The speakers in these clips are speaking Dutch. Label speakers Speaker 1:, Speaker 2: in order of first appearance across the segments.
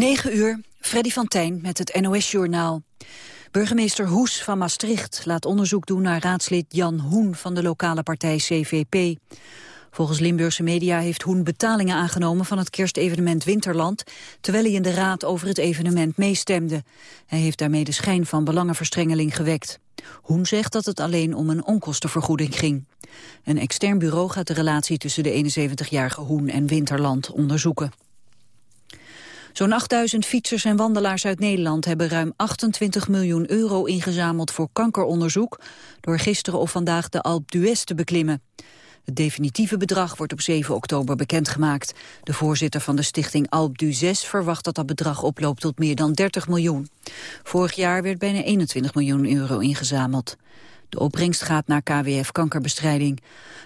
Speaker 1: 9 uur, Freddy van Tijn met het NOS-journaal. Burgemeester Hoes van Maastricht laat onderzoek doen naar raadslid Jan Hoen van de lokale partij CVP. Volgens Limburgse media heeft Hoen betalingen aangenomen van het kerstevenement Winterland, terwijl hij in de raad over het evenement meestemde. Hij heeft daarmee de schijn van belangenverstrengeling gewekt. Hoen zegt dat het alleen om een onkostenvergoeding ging. Een extern bureau gaat de relatie tussen de 71-jarige Hoen en Winterland onderzoeken. Zo'n 8000 fietsers en wandelaars uit Nederland hebben ruim 28 miljoen euro ingezameld voor kankeronderzoek door gisteren of vandaag de Alpe d'Huez te beklimmen. Het definitieve bedrag wordt op 7 oktober bekendgemaakt. De voorzitter van de stichting Alp du 6 verwacht dat dat bedrag oploopt tot meer dan 30 miljoen. Vorig jaar werd bijna 21 miljoen euro ingezameld. De opbrengst gaat naar KWF kankerbestrijding.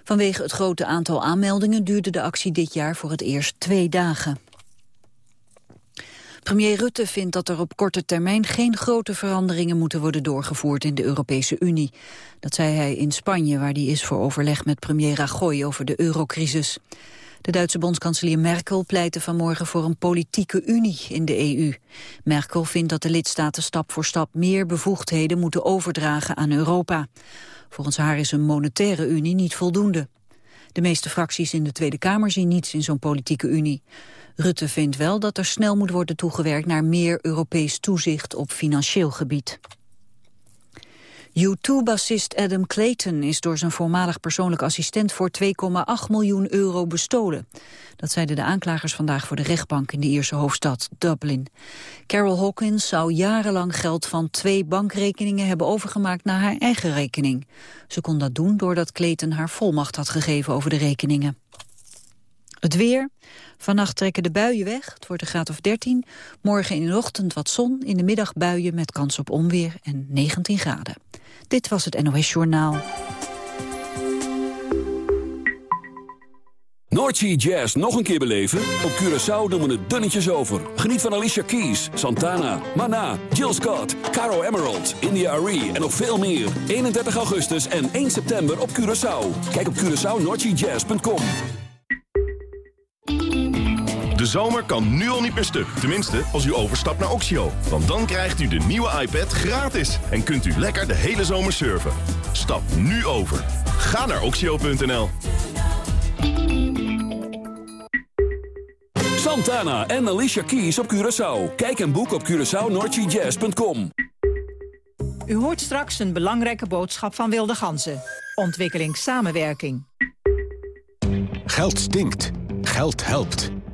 Speaker 1: Vanwege het grote aantal aanmeldingen duurde de actie dit jaar voor het eerst twee dagen. Premier Rutte vindt dat er op korte termijn geen grote veranderingen moeten worden doorgevoerd in de Europese Unie. Dat zei hij in Spanje, waar hij is voor overleg met premier Rajoy over de eurocrisis. De Duitse bondskanselier Merkel pleitte vanmorgen voor een politieke unie in de EU. Merkel vindt dat de lidstaten stap voor stap meer bevoegdheden moeten overdragen aan Europa. Volgens haar is een monetaire unie niet voldoende. De meeste fracties in de Tweede Kamer zien niets in zo'n politieke unie. Rutte vindt wel dat er snel moet worden toegewerkt naar meer Europees toezicht op financieel gebied. U2-bassist Adam Clayton is door zijn voormalig persoonlijk assistent voor 2,8 miljoen euro bestolen. Dat zeiden de aanklagers vandaag voor de rechtbank in de Ierse hoofdstad Dublin. Carol Hawkins zou jarenlang geld van twee bankrekeningen hebben overgemaakt naar haar eigen rekening. Ze kon dat doen doordat Clayton haar volmacht had gegeven over de rekeningen. Het weer. Vannacht trekken de buien weg. Het wordt een graad of 13. Morgen in de ochtend wat zon. In de middag buien met kans op onweer en 19 graden. Dit was het NOS Journaal.
Speaker 2: Noordsea Jazz nog een keer beleven? Op Curaçao doen we het dunnetjes over. Geniet van Alicia Keys, Santana, Mana, Jill Scott, Caro Emerald, India Arie en nog veel meer. 31 augustus en 1 september op Curaçao. Kijk op CuraçaoNoordseaJazz.com.
Speaker 3: De zomer kan nu al niet meer stuk. Tenminste, als u overstapt naar Oxio. Want dan krijgt u de nieuwe iPad gratis. En kunt u lekker de hele zomer surfen. Stap nu over. Ga naar oxio.nl.
Speaker 2: Santana en Alicia Keys op Curaçao. Kijk en boek op CuraçaoNoordseaJazz.com.
Speaker 4: U hoort straks een belangrijke boodschap van Wilde Ganzen. Ontwikkelingssamenwerking.
Speaker 5: Geld stinkt. Geld helpt.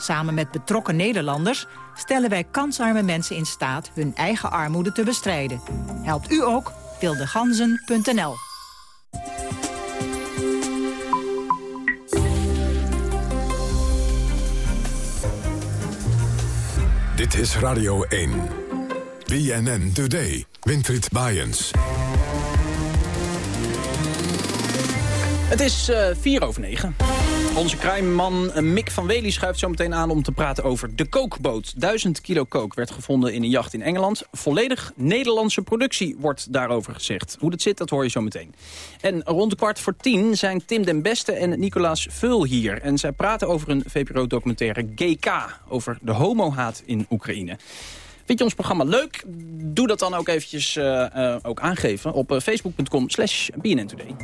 Speaker 4: Samen met betrokken Nederlanders stellen wij kansarme mensen in staat hun eigen armoede te bestrijden. Helpt u ook? wildeganzen.nl
Speaker 6: Dit is Radio 1. BNN Today. Winfried Bajens.
Speaker 7: Het is uh, vier over negen. Onze crime-man eh, Mick van Wely schuift zo meteen aan om te praten over de kookboot. Duizend kilo kook werd gevonden in een jacht in Engeland. Volledig Nederlandse productie wordt daarover gezegd. Hoe dat zit, dat hoor je zo meteen. En rond kwart voor tien zijn Tim den Beste en Nicolaas Vul hier. En zij praten over een VPRO-documentaire GK... over de homohaat in Oekraïne. Vind je ons programma leuk? Doe dat dan ook eventjes uh, uh, ook aangeven op facebook.com slash bnntoday.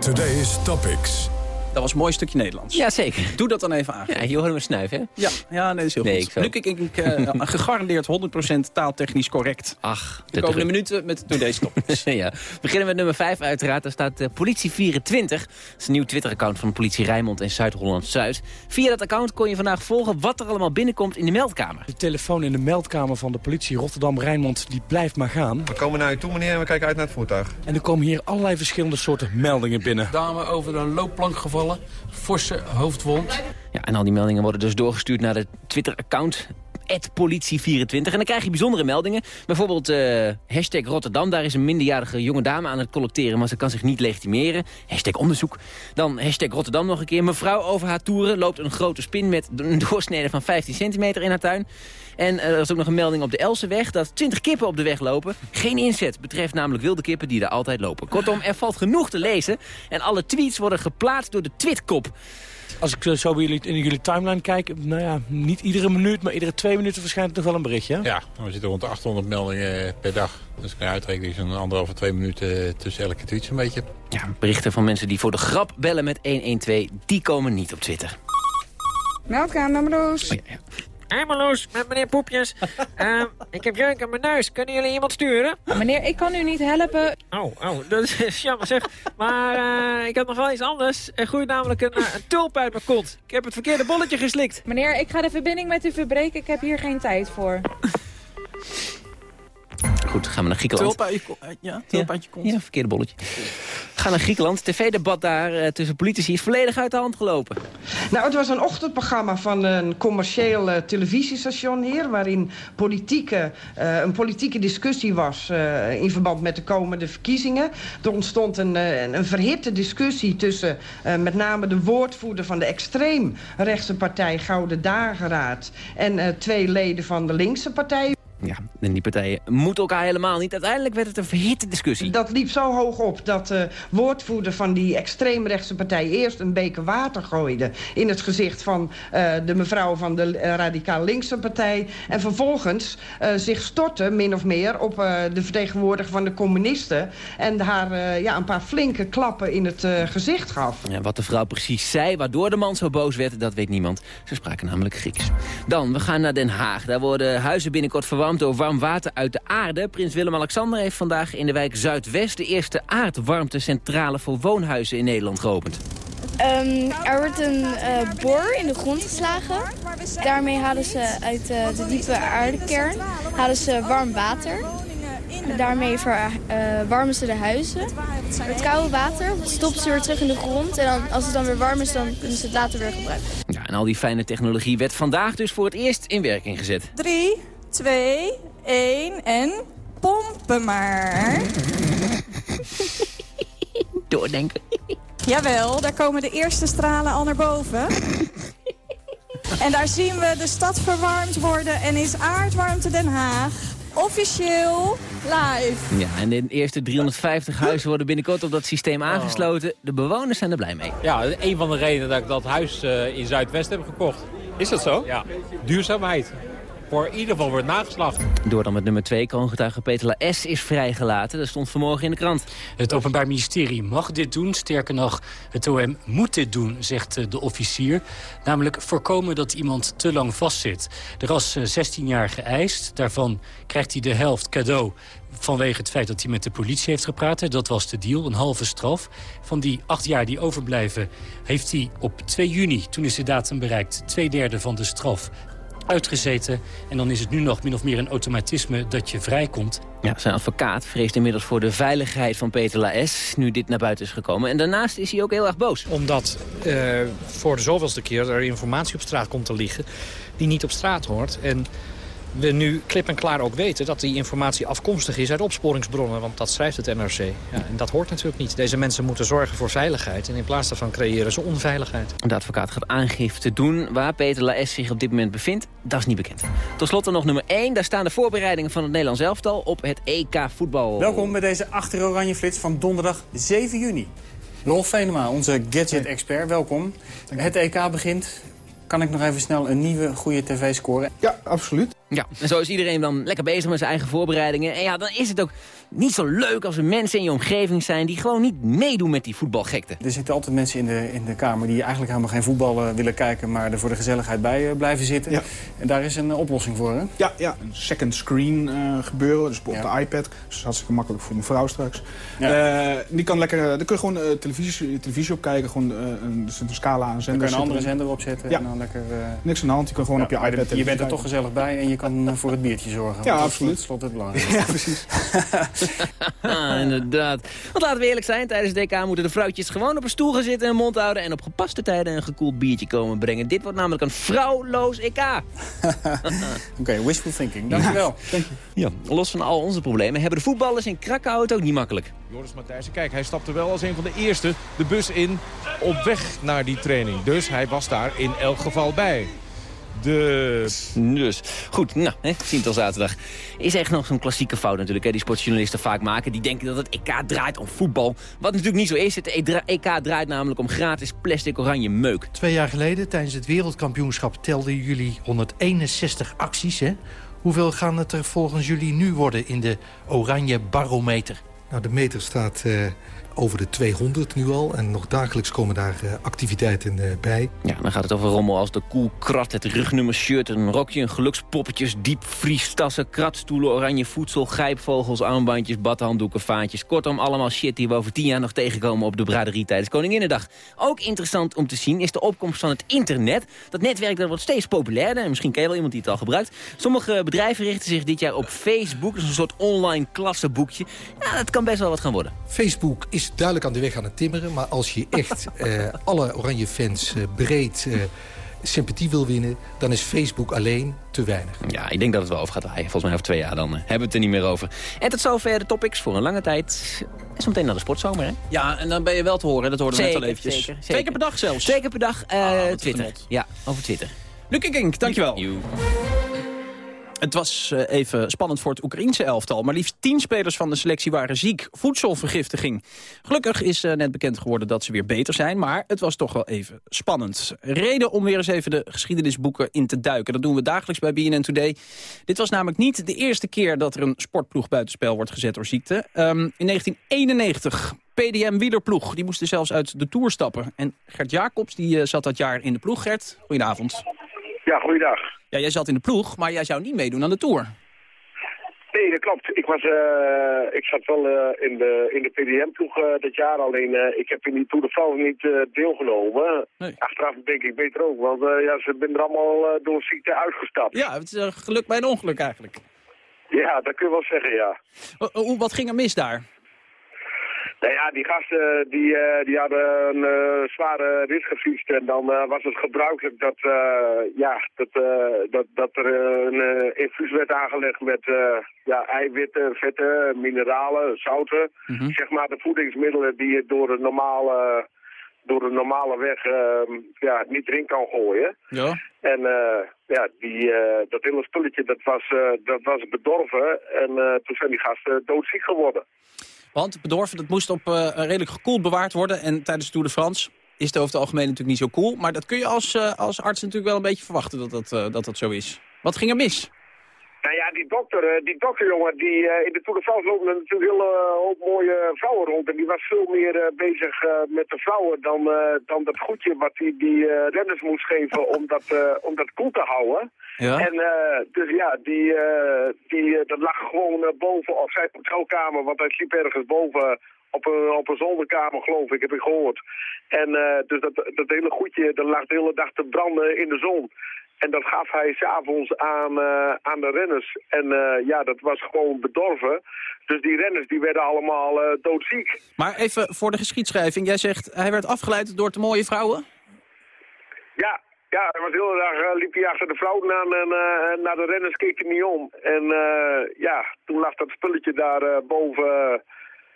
Speaker 6: Today's Topics.
Speaker 7: Dat was een mooi stukje Nederlands.
Speaker 8: Ja, zeker.
Speaker 7: Doe dat dan even aan.
Speaker 8: Ja, je hoort me snuiven, hè?
Speaker 7: Ja, ja nee, dat is heel nee, goed. Nu kijk ik uh, gegarandeerd 100% taaltechnisch correct.
Speaker 8: Ach,
Speaker 7: de komende minuten met Today's Topics.
Speaker 8: ja. We beginnen met nummer 5 uiteraard. Daar staat uh, Politie24. Dat is een nieuw Twitter-account van de politie Rijnmond en Zuid-Holland-Zuid. Via dat account kon je vandaag volgen wat er allemaal binnenkomt in de meldkamer.
Speaker 9: De telefoon in de meldkamer van de politie Rotterdam-Rijnmond die blijft maar gaan.
Speaker 10: We komen naar u toe, meneer, en we kijken uit naar het voertuig.
Speaker 9: En er komen hier allerlei verschillende soorten meldingen binnen.
Speaker 11: Dame over een loopplank gevallen, forse hoofdwond.
Speaker 8: Ja, en al die meldingen worden dus doorgestuurd naar de Twitter-account politie24. En dan krijg je bijzondere meldingen. Bijvoorbeeld uh, hashtag Rotterdam. Daar is een minderjarige jonge dame aan het collecteren... maar ze kan zich niet legitimeren. Hashtag onderzoek. Dan hashtag Rotterdam nog een keer. Mevrouw over haar toeren loopt een grote spin... met een doorsnede van 15 centimeter in haar tuin. En er is ook nog een melding op de Elseweg dat 20 kippen op de weg lopen. Geen inzet, betreft namelijk wilde kippen die er altijd lopen. Kortom, er valt genoeg te lezen. En alle tweets worden geplaatst door de Twitkop.
Speaker 9: Als ik zo bij jullie, in jullie timeline kijk, nou ja, niet iedere minuut, maar iedere twee minuten verschijnt nog wel een berichtje.
Speaker 11: Ja, we zitten rond de 800 meldingen per dag. Dus kan je uitrekenen, is een anderhalve, twee minuten tussen elke tweet zo'n beetje.
Speaker 8: Ja, berichten van mensen die voor de grap bellen met 112, die komen niet op Twitter.
Speaker 12: Meldkamer, Roos.
Speaker 13: Oh, Marloes, met meneer Poepjes. Uh, ik heb jeuk aan mijn neus. Kunnen jullie iemand sturen?
Speaker 12: Meneer, ik kan u niet helpen.
Speaker 13: Oh, oh dat is jammer zeg. Maar uh, ik heb nog wel iets anders. Er groeit namelijk een, een tulp uit mijn kont. Ik heb het verkeerde bolletje geslikt.
Speaker 12: Meneer, ik ga de verbinding met u verbreken. Ik heb hier geen tijd voor.
Speaker 8: Goed, gaan we naar Griekenland.
Speaker 7: Tulp uit je, ja, tulp uit je kont.
Speaker 8: Ja, verkeerde bolletje. Ga naar Griekenland. TV-debat daar uh, tussen politici is volledig uit de hand gelopen.
Speaker 14: Nou, het was een ochtendprogramma van een commercieel uh, televisiestation hier... waarin politieke, uh, een politieke discussie was in verband met de komende verkiezingen. Er ontstond een, een verhitte discussie tussen met name de woordvoerder... van de extreemrechtse partij Gouden Dageraad... en twee leden van de linkse partij.
Speaker 8: Ja, en die partijen moeten elkaar helemaal niet. Uiteindelijk werd het een verhitte discussie.
Speaker 14: Dat liep zo hoog op dat de woordvoerder van die extreemrechtse partij... eerst een beker water gooide in het gezicht van uh, de mevrouw van de radicaal linkse partij... en vervolgens zich stortte, min of meer, op de vertegenwoordiger van de communisten... en haar ja, een paar flinke klappen in het gezicht gaf.
Speaker 8: Ja, wat de vrouw precies zei, waardoor de man zo boos werd, dat weet niemand. Ze spraken namelijk Grieks. Dan, we gaan naar Den Haag. Daar worden huizen binnenkort verwarmd door warm water uit de aarde. Prins Willem-Alexander heeft vandaag in de wijk Zuidwest... de eerste aardwarmtecentrale voor woonhuizen in Nederland geopend.
Speaker 15: Um, er wordt een uh, boor in de grond geslagen. Daarmee halen ze uit uh, de diepe aardekern halen ze warm water. Daarmee verwarmen uh, ze de huizen. Het koude water stopt ze weer terug in de grond. En dan, als het dan weer warm is, dan kunnen ze het later weer gebruiken.
Speaker 8: Ja, en al die fijne technologie werd vandaag dus voor het eerst in werking gezet.
Speaker 12: 3, 2, 1 en pompen maar.
Speaker 8: Doordenken.
Speaker 12: Jawel, daar komen de eerste stralen al naar boven. en daar zien we de stad verwarmd worden en is aardwarmte Den Haag officieel live.
Speaker 8: Ja, en de eerste 350 huizen worden binnenkort op dat systeem aangesloten. De bewoners zijn er blij mee.
Speaker 16: Ja, een van de redenen dat ik dat huis uh, in Zuidwest heb gekocht.
Speaker 7: Is dat zo?
Speaker 16: Ja, duurzaamheid voor in ieder geval wordt nageslacht.
Speaker 8: Door dan met nummer 2, kroongetuige Peter S. is vrijgelaten. Dat stond vanmorgen in de krant.
Speaker 17: Het Openbaar Ministerie mag dit doen. Sterker nog, het OM moet dit doen, zegt de officier. Namelijk voorkomen dat iemand te lang vastzit. Er was 16 jaar geëist. Daarvan krijgt hij de helft cadeau vanwege het feit dat hij met de politie heeft gepraat. Dat was de deal, een halve straf. Van die acht jaar die overblijven heeft hij op 2 juni, toen is de datum bereikt... twee derde van de straf uitgezeten. En dan is het nu nog min of meer een automatisme dat je vrijkomt.
Speaker 8: Ja, zijn advocaat vreest inmiddels voor de veiligheid van Peter Laes... nu dit naar buiten is gekomen. En daarnaast is hij ook heel erg boos.
Speaker 9: Omdat uh, voor de zoveelste keer er informatie op straat komt te liggen... die niet op straat hoort. En we nu klip en klaar ook weten dat die informatie afkomstig is uit opsporingsbronnen. Want dat schrijft het NRC. Ja, en dat hoort natuurlijk niet. Deze mensen moeten zorgen voor veiligheid. En in plaats daarvan creëren ze onveiligheid.
Speaker 8: De advocaat gaat aangifte doen. Waar Peter Laes zich op dit moment bevindt, dat is niet bekend. Tot slot nog nummer 1. Daar staan de voorbereidingen van het Nederlands elftal op het EK voetbal.
Speaker 18: Welkom bij deze achter oranje flits van donderdag 7 juni. Rolf Venema, onze gadget-expert, welkom. Het EK begint. Kan ik nog even snel een nieuwe goede tv scoren?
Speaker 19: Ja, absoluut.
Speaker 8: Ja, en zo is iedereen dan lekker bezig met zijn eigen voorbereidingen. En ja, dan is het ook niet zo leuk als er mensen in je omgeving zijn... die gewoon niet meedoen met die voetbalgekte.
Speaker 18: Er zitten altijd mensen in de, in de Kamer die eigenlijk helemaal geen voetbal uh, willen kijken... maar er voor de gezelligheid bij uh, blijven zitten. Ja. En daar is een oplossing voor, hè?
Speaker 19: Ja, ja, een second screen gebeuren. Dus op ja. de iPad. Dus dat is hartstikke makkelijk voor mijn vrouw straks. Ja. die kan lekker, daar kun je gewoon televisie, televisie op kijken. Gewoon een, dus een scala aan zenders.
Speaker 18: Dan kun je een andere zender opzetten.
Speaker 19: Ja.
Speaker 18: En dan lekker,
Speaker 19: Niks aan de hand, je kan gewoon op je iPad
Speaker 18: Je bent er toch gezellig bij en je kan eh, voor het biertje zorgen.
Speaker 19: Ja,
Speaker 18: Want dat is
Speaker 19: absoluut.
Speaker 18: het belangrijkste.
Speaker 19: Ja, precies.
Speaker 8: Ah, inderdaad. Want laten we eerlijk zijn, tijdens het DK moeten de vrouwtjes gewoon op een stoel gaan zitten en hun mond houden... en op gepaste tijden een gekoeld biertje komen brengen. Dit wordt namelijk een vrouwloos EK.
Speaker 18: Oké, wishful thinking. Dankjewel.
Speaker 8: Ja, los van al onze problemen hebben de voetballers in Krakau het ook niet makkelijk.
Speaker 20: Joris Matthijssen, kijk, hij stapte wel als een van de eerste de bus in op weg naar die training. Dus hij was daar in elk geval bij. Dus...
Speaker 8: Dus, goed, nou, hè, zien het al zaterdag. Is echt nog zo'n klassieke fout natuurlijk, hè, die sportjournalisten vaak maken. Die denken dat het EK draait om voetbal. Wat natuurlijk niet zo is. Het EK draait namelijk om gratis plastic oranje meuk.
Speaker 21: Twee jaar geleden, tijdens het wereldkampioenschap, telden jullie 161 acties. Hè? Hoeveel gaan het er volgens jullie nu worden in de oranje barometer?
Speaker 22: Nou, de meter staat eh, over de 200 nu al. En nog dagelijks komen daar eh, activiteiten eh, bij.
Speaker 8: Ja, dan gaat het over rommel als de koelkrat, het rugnummer shirt, een rokje, een gelukspoppetjes, diepvriestassen, kratstoelen, oranje voedsel, grijpvogels, armbandjes, badhanddoeken, vaatjes. Kortom, allemaal shit die we over tien jaar nog tegenkomen op de braderie tijdens Koninginnedag. Ook interessant om te zien is de opkomst van het internet. Dat netwerk dat wordt steeds populairder en misschien ken je wel iemand die het al gebruikt. Sommige bedrijven richten zich dit jaar op Facebook, dat is een soort online klassenboekje. Ja, dat kan best wel wat gaan worden.
Speaker 22: Facebook is duidelijk aan de weg aan het timmeren. Maar als je echt eh, alle oranje fans eh, breed eh, sympathie wil winnen... dan is Facebook alleen te weinig.
Speaker 8: Ja, ik denk dat het wel over gaat draaien. Volgens mij over twee jaar dan hebben we het er niet meer over. En tot zover de topics voor een lange tijd. En zo meteen naar de sportzomer, hè?
Speaker 7: Ja, en dan ben je wel te horen. Dat hoorden we net al eventjes.
Speaker 8: Zeker, zeker.
Speaker 7: Twee keer per dag zelfs.
Speaker 8: Twee keer per dag eh,
Speaker 7: Ah,
Speaker 8: Twitter. Ja, over Twitter.
Speaker 7: Lucky Kink, dankjewel. Het was eh, even spannend voor het Oekraïense elftal. Maar liefst tien spelers van de selectie waren ziek. Voedselvergiftiging. Gelukkig is eh, net bekend geworden dat ze weer beter zijn. Maar het was toch wel even spannend. Reden om weer eens even de geschiedenisboeken in te duiken. Dat doen we dagelijks bij BNN Today. Dit was namelijk niet de eerste keer dat er een sportploeg buitenspel wordt gezet door ziekte. Ehm, in 1991... PDM wielerploeg, die moesten zelfs uit de Tour stappen. En Gert Jacobs die, eh, zat dat jaar in de ploeg. Gert, goedenavond.
Speaker 23: Ja, goeiedag.
Speaker 7: Ja, jij zat in de ploeg, maar jij zou niet meedoen aan de Tour.
Speaker 23: Nee, dat klopt. Ik, was, eh, ik zat wel eh, in de, in de PDM-ploeg eh, dit jaar, alleen ik heb in die Tour de France niet deelgenomen. Achteraf denk ik beter ook, want ja, ze zijn er allemaal door ziekte uitgestapt.
Speaker 7: Ja, het is geluk bij een ongeluk eigenlijk.
Speaker 23: Ja, dat kun je wel zeggen, ja.
Speaker 7: O- o- wat ging er mis daar?
Speaker 23: Nou ja, die gasten die, eh, die hadden een eh, zware rit gefietst en dan eh, was het gebruikelijk dat, ja, dat, dat, dat er een infuus werd aangelegd met ja, eiwitten, vetten, mineralen, zouten. Zeg maar de voedingsmiddelen die je door de normale, door de normale weg eh, ja, niet erin kan gooien.
Speaker 7: Ja.
Speaker 23: En ja, die, dat hele spulletje dat was, dat was bedorven en toen zijn die gasten doodziek geworden.
Speaker 7: Want bedorven, dat moest op eh, redelijk gekoeld bewaard worden. En tijdens de Tour de France is het over het algemeen natuurlijk niet zo cool. Maar dat kun je als, eh, als arts natuurlijk wel een beetje verwachten dat dat, eh, dat dat zo is. Wat ging er mis?
Speaker 23: Nou ja, die dokter, eh, die dokterjongen, die eh, in de Tour de France lopen er natuurlijk heel eh, hoop mooie vrouwen rond. En die was veel meer bezig met de vrouwen dan, dan dat goedje wat hij die eh, renners moest geven om dat, om dat koel te houden.
Speaker 7: Ja.
Speaker 23: En dus ja, die, die, dat lag gewoon boven op zijn hotelkamer, want hij sliep ergens boven op een, op een zolderkamer, geloof ik, heb ik gehoord. En dus dat, dat hele goedje, dat lag de hele dag te branden in de zon. En dat gaf hij s'avonds aan, eh, aan de renners. En eh, ja, dat was gewoon bedorven. Dus die renners die werden allemaal eh, doodziek.
Speaker 7: Maar even voor de geschiedschrijving. Jij zegt, hij werd afgeleid door te mooie vrouwen?
Speaker 23: Ja, ja, hij was de dag eh, liep hij achter de vrouwen aan en naar de renners keek hij niet om. En ja, toen lag dat spulletje daar boven,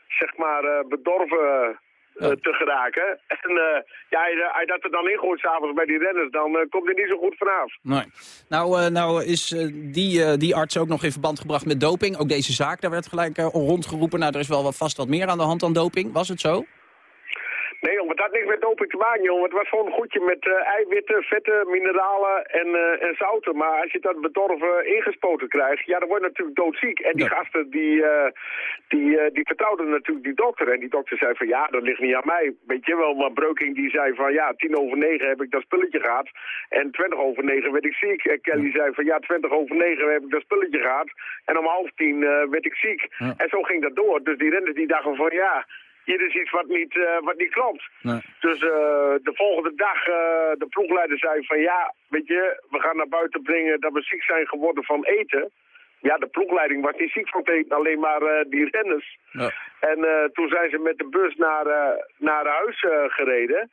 Speaker 23: zeg maar, bedorven eh, te geraken. En eh, ja, hij, hij dat er dan ingooit s'avonds bij die renners, dan eh, komt hij niet zo goed vanaf.
Speaker 7: Nee. Nou, eh, nou is eh, die, eh, die arts ook nog in verband gebracht met doping. Ook deze zaak, daar werd gelijk eh, rondgeroepen. Nou, er is wel wat, vast wat meer aan de hand dan doping. Was het zo?
Speaker 23: Nee, jongen, het had niks met doping te maken, jongen. Het was gewoon een goedje met eh, eiwitten, vetten, mineralen en, eh, en zouten. Maar als je dat bedorven ingespoten krijgt, ja, dan word je natuurlijk doodziek. En die gasten, die, eh, die, eh, die vertrouwden natuurlijk die dokter. En die dokter zei van, ja, dat ligt niet aan mij. Weet je wel, maar Breuking die zei van, ja, tien over negen heb ik dat spulletje gehad. En twintig over negen werd ik ziek. En Kelly zei van, ja, twintig over negen heb ik dat spulletje gehad. En om half tien eh, werd ik ziek. En zo ging dat door. Dus die renners die dachten van, ja... hier is iets wat niet, eh, wat niet klopt.
Speaker 7: Nee.
Speaker 23: Dus eh, de volgende dag, eh, de ploegleider zei van ja, weet je, we gaan naar buiten brengen dat we ziek zijn geworden van eten. Ja, de ploegleiding was niet ziek van het eten, alleen maar die renners.
Speaker 7: Ja.
Speaker 23: En toen zijn ze met de bus naar, naar huis gereden.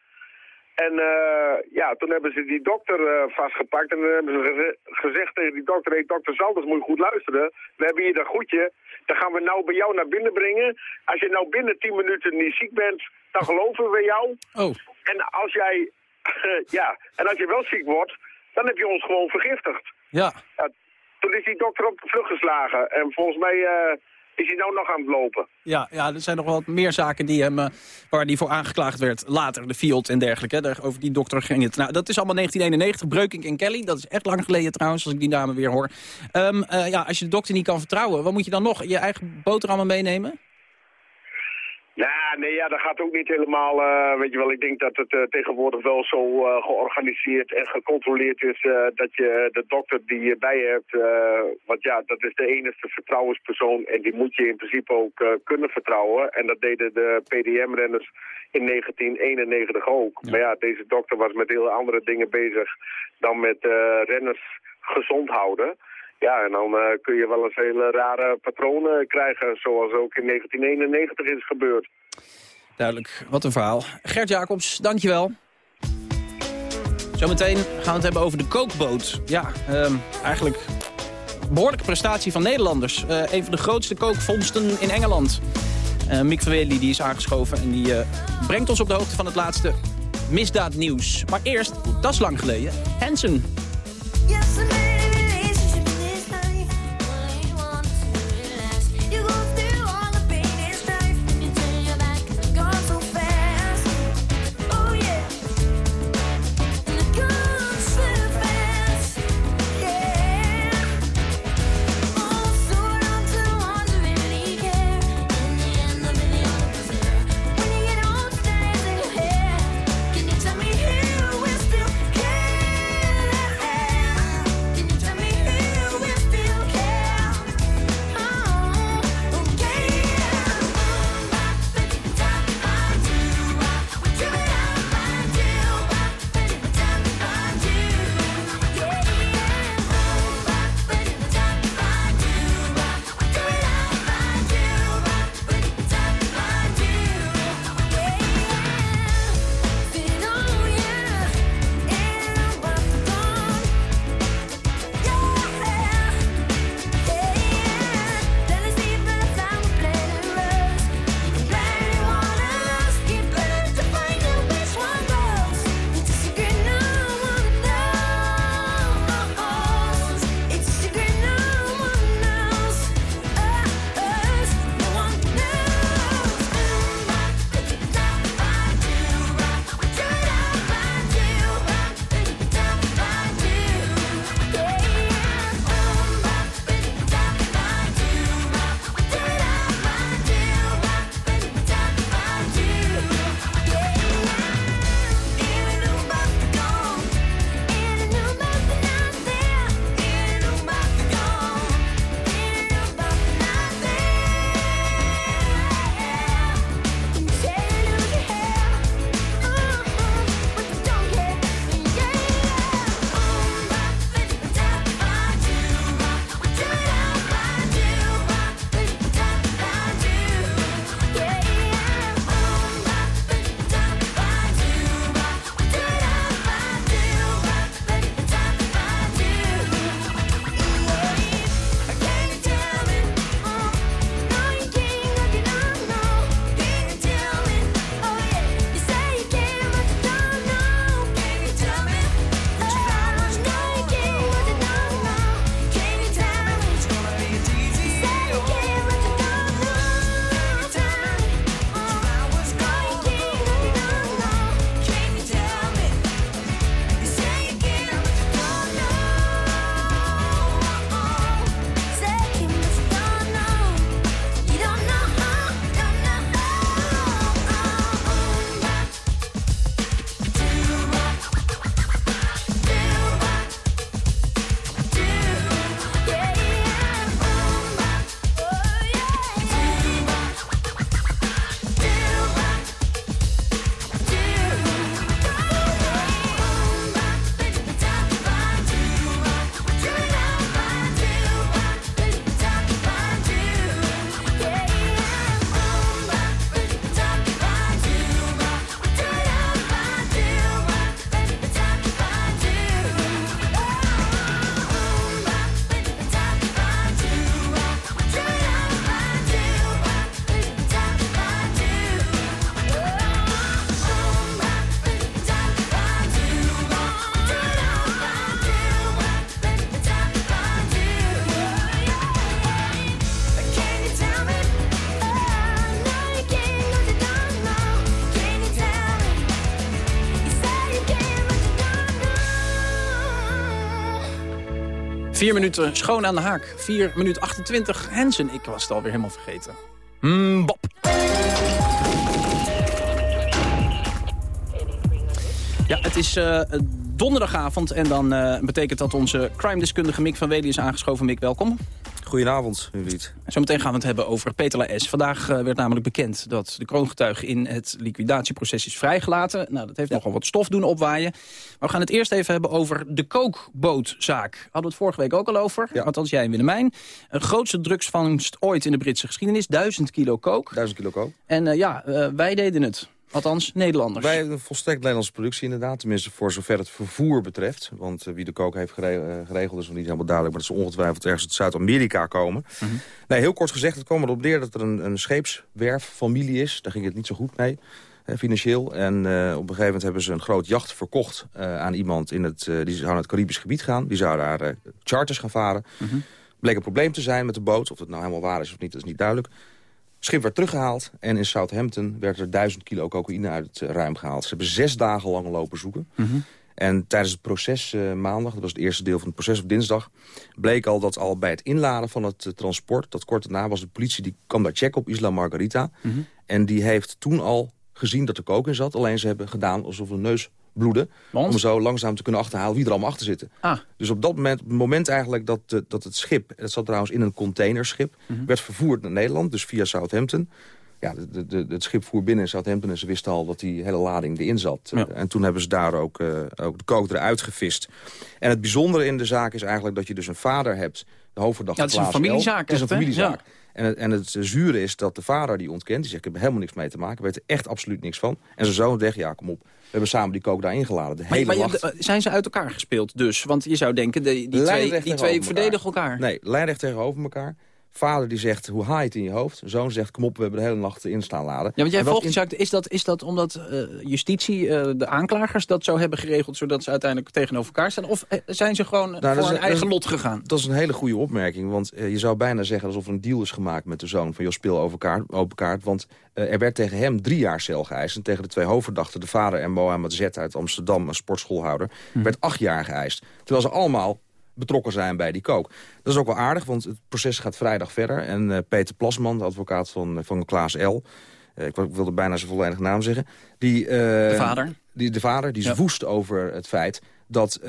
Speaker 23: En eh, ja, toen hebben ze die dokter eh, vastgepakt en dan hebben ze geze- gezegd tegen die dokter, hé dokter Sanders, moet je goed luisteren. We hebben hier dat goedje, dan gaan we nou bij jou naar binnen brengen. Als je nou binnen 10 minuten niet ziek bent, dan geloven we jou.
Speaker 7: Oh.
Speaker 23: En als jij, ja, en als je wel ziek wordt, dan heb je ons gewoon vergiftigd.
Speaker 7: Ja.
Speaker 23: Ja, toen is die dokter op de vlucht geslagen en volgens mij eh, is hij nou nog aan het lopen.
Speaker 7: Ja, ja, er zijn nog wat meer zaken die hem, eh, waar hij voor aangeklaagd werd. Later, de Field en dergelijke. Daar, over die dokter ging het. Nou, dat is allemaal 1991. Breukink en Kelly. Dat is echt lang geleden trouwens, als ik die namen weer hoor. Ehm, eh, ja, als je de dokter niet kan vertrouwen, wat moet je dan nog? Je eigen boterhammen meenemen?
Speaker 23: Ja, nee, ja, dat gaat ook niet helemaal, eh, weet je wel, ik denk dat het eh, tegenwoordig wel zo eh, georganiseerd en gecontroleerd is dat je de dokter die je bij je hebt, want ja, dat is de enige vertrouwenspersoon en die moet je in principe ook kunnen vertrouwen. En dat deden de PDM-renners in 1991 ook. Maar ja, deze dokter was met heel andere dingen bezig dan met renners gezond houden. Ja, en dan eh, kun je wel eens hele rare patronen krijgen, zoals ook in 1991 is gebeurd.
Speaker 7: Duidelijk, wat een verhaal. Gert Jacobs, dankjewel. Zometeen gaan we het hebben over de kookboot. Ja, ehm, eigenlijk behoorlijke prestatie van Nederlanders. Eh, een van de grootste kookvondsten in Engeland. Eh, Mick die is aangeschoven en die eh, brengt ons op de hoogte van het laatste misdaadnieuws. Maar eerst, dat is lang geleden, Hansen.
Speaker 24: Can
Speaker 7: Vier minuten schoon aan de haak. 4 minuut 28. Hensen, ik was het alweer helemaal vergeten. Mm, Bob. Ja, het is uh, donderdagavond en dan uh, betekent dat onze crime-deskundige Mick van Wely is aangeschoven. Mick, welkom.
Speaker 25: Goedenavond, Ruud.
Speaker 7: Zometeen gaan we het hebben over Peter S. Vandaag uh, werd namelijk bekend dat de kroongetuige in het liquidatieproces is vrijgelaten. Nou, dat heeft ja. nogal wat stof doen opwaaien. Maar we gaan het eerst even hebben over de kookbootzaak. Hadden we het vorige week ook al over, ja. althans jij en Willemijn. Een grootste drugsvangst ooit in de Britse geschiedenis. Duizend kilo kook.
Speaker 25: Duizend kilo kook.
Speaker 7: En uh, ja, uh, wij deden het. Althans, Nederlanders.
Speaker 25: Wij hebben een volstrekt Nederlandse productie inderdaad. Tenminste voor zover het vervoer betreft. Want uh, wie de kook heeft gere geregeld is nog niet helemaal duidelijk. Maar dat ze ongetwijfeld ergens uit Zuid-Amerika komen. Mm -hmm. Nee, heel kort gezegd, het kwam erop neer dat er een, een scheepswerffamilie is. Daar ging het niet zo goed mee. Hè, financieel. En uh, op een gegeven moment hebben ze een groot jacht verkocht uh, aan iemand. In het, die zou naar het Caribisch gebied gaan. Die zou daar charters gaan varen. Mm -hmm. Bleek een probleem te zijn met de boot. Of het nou helemaal waar is of niet, dat is niet duidelijk. Schip werd teruggehaald en in Southampton werd er duizend kilo cocaïne uit het ruim gehaald. Ze hebben zes dagen lang lopen zoeken. Mm -hmm. En tijdens het proces uh, maandag, dat was het eerste deel van het proces op dinsdag... bleek al dat al bij het inladen van het uh, transport... dat kort daarna was de politie, die kwam daar checken op Isla Margarita. Mm -hmm. En die heeft toen al gezien dat er kook in zat. Alleen ze hebben gedaan alsof een neus bloeden.
Speaker 7: Want?
Speaker 25: Om zo langzaam te kunnen achterhalen wie er allemaal achter zitten.
Speaker 7: Ah.
Speaker 25: Dus op dat moment, moment eigenlijk dat, uh, dat het schip... het zat trouwens in een containerschip... Mm -hmm. werd vervoerd naar Nederland, dus via Southampton. Ja, de, de, het schip voer binnen in Southampton en ze wisten al dat die hele lading erin zat. Ja. Uh, en toen hebben ze daar ook, uh, ook de kook eruit gevist. En het bijzondere in de zaak is eigenlijk dat je dus een vader hebt... de hoofdverdachte
Speaker 7: ja, het is een familiezaak.
Speaker 25: Het is een familiezaak. Ja. En het, en het zure is dat de vader die ontkent, die zegt... ik heb er helemaal niks mee te maken, weet er echt absoluut niks van. En zijn zoon zegt, ja, kom op, hebben samen die kook daar ingeladen. De hele
Speaker 7: maar. Je, zijn ze uit elkaar gespeeld dus? Want je zou denken, de, die twee, die twee verdedigen elkaar.
Speaker 25: Nee, lijnrecht tegenover elkaar. Vader die zegt, hoe haal je het in je hoofd? Zoon zegt, kom op, we hebben de hele nacht in staan laden.
Speaker 7: Ja, want jij volgt in... is, dat, is dat omdat uh, justitie, uh, de aanklagers, dat zo hebben geregeld... zodat ze uiteindelijk tegenover elkaar staan? Of uh, zijn ze gewoon nou, voor hun eigen lot gegaan?
Speaker 25: Dat is een hele goede opmerking. Want je zou bijna zeggen alsof er een deal is gemaakt met de zoon... van, joh, speel over kaart, open kaart. Want er werd tegen hem drie jaar cel geëist. En tegen de twee hoofdverdachten, de vader en Mohamed Z uit Amsterdam... een sportschoolhouder, hm. werd acht jaar geëist. Terwijl ze allemaal betrokken zijn bij die kook. Dat is ook wel aardig, want het proces gaat vrijdag verder. En uh, Peter Plasman, de advocaat van, van Klaas L. Uh, ik wilde bijna zijn volledige naam zeggen. Die,
Speaker 7: de vader?
Speaker 25: Die, de vader, die is ja. woest over het feit dat,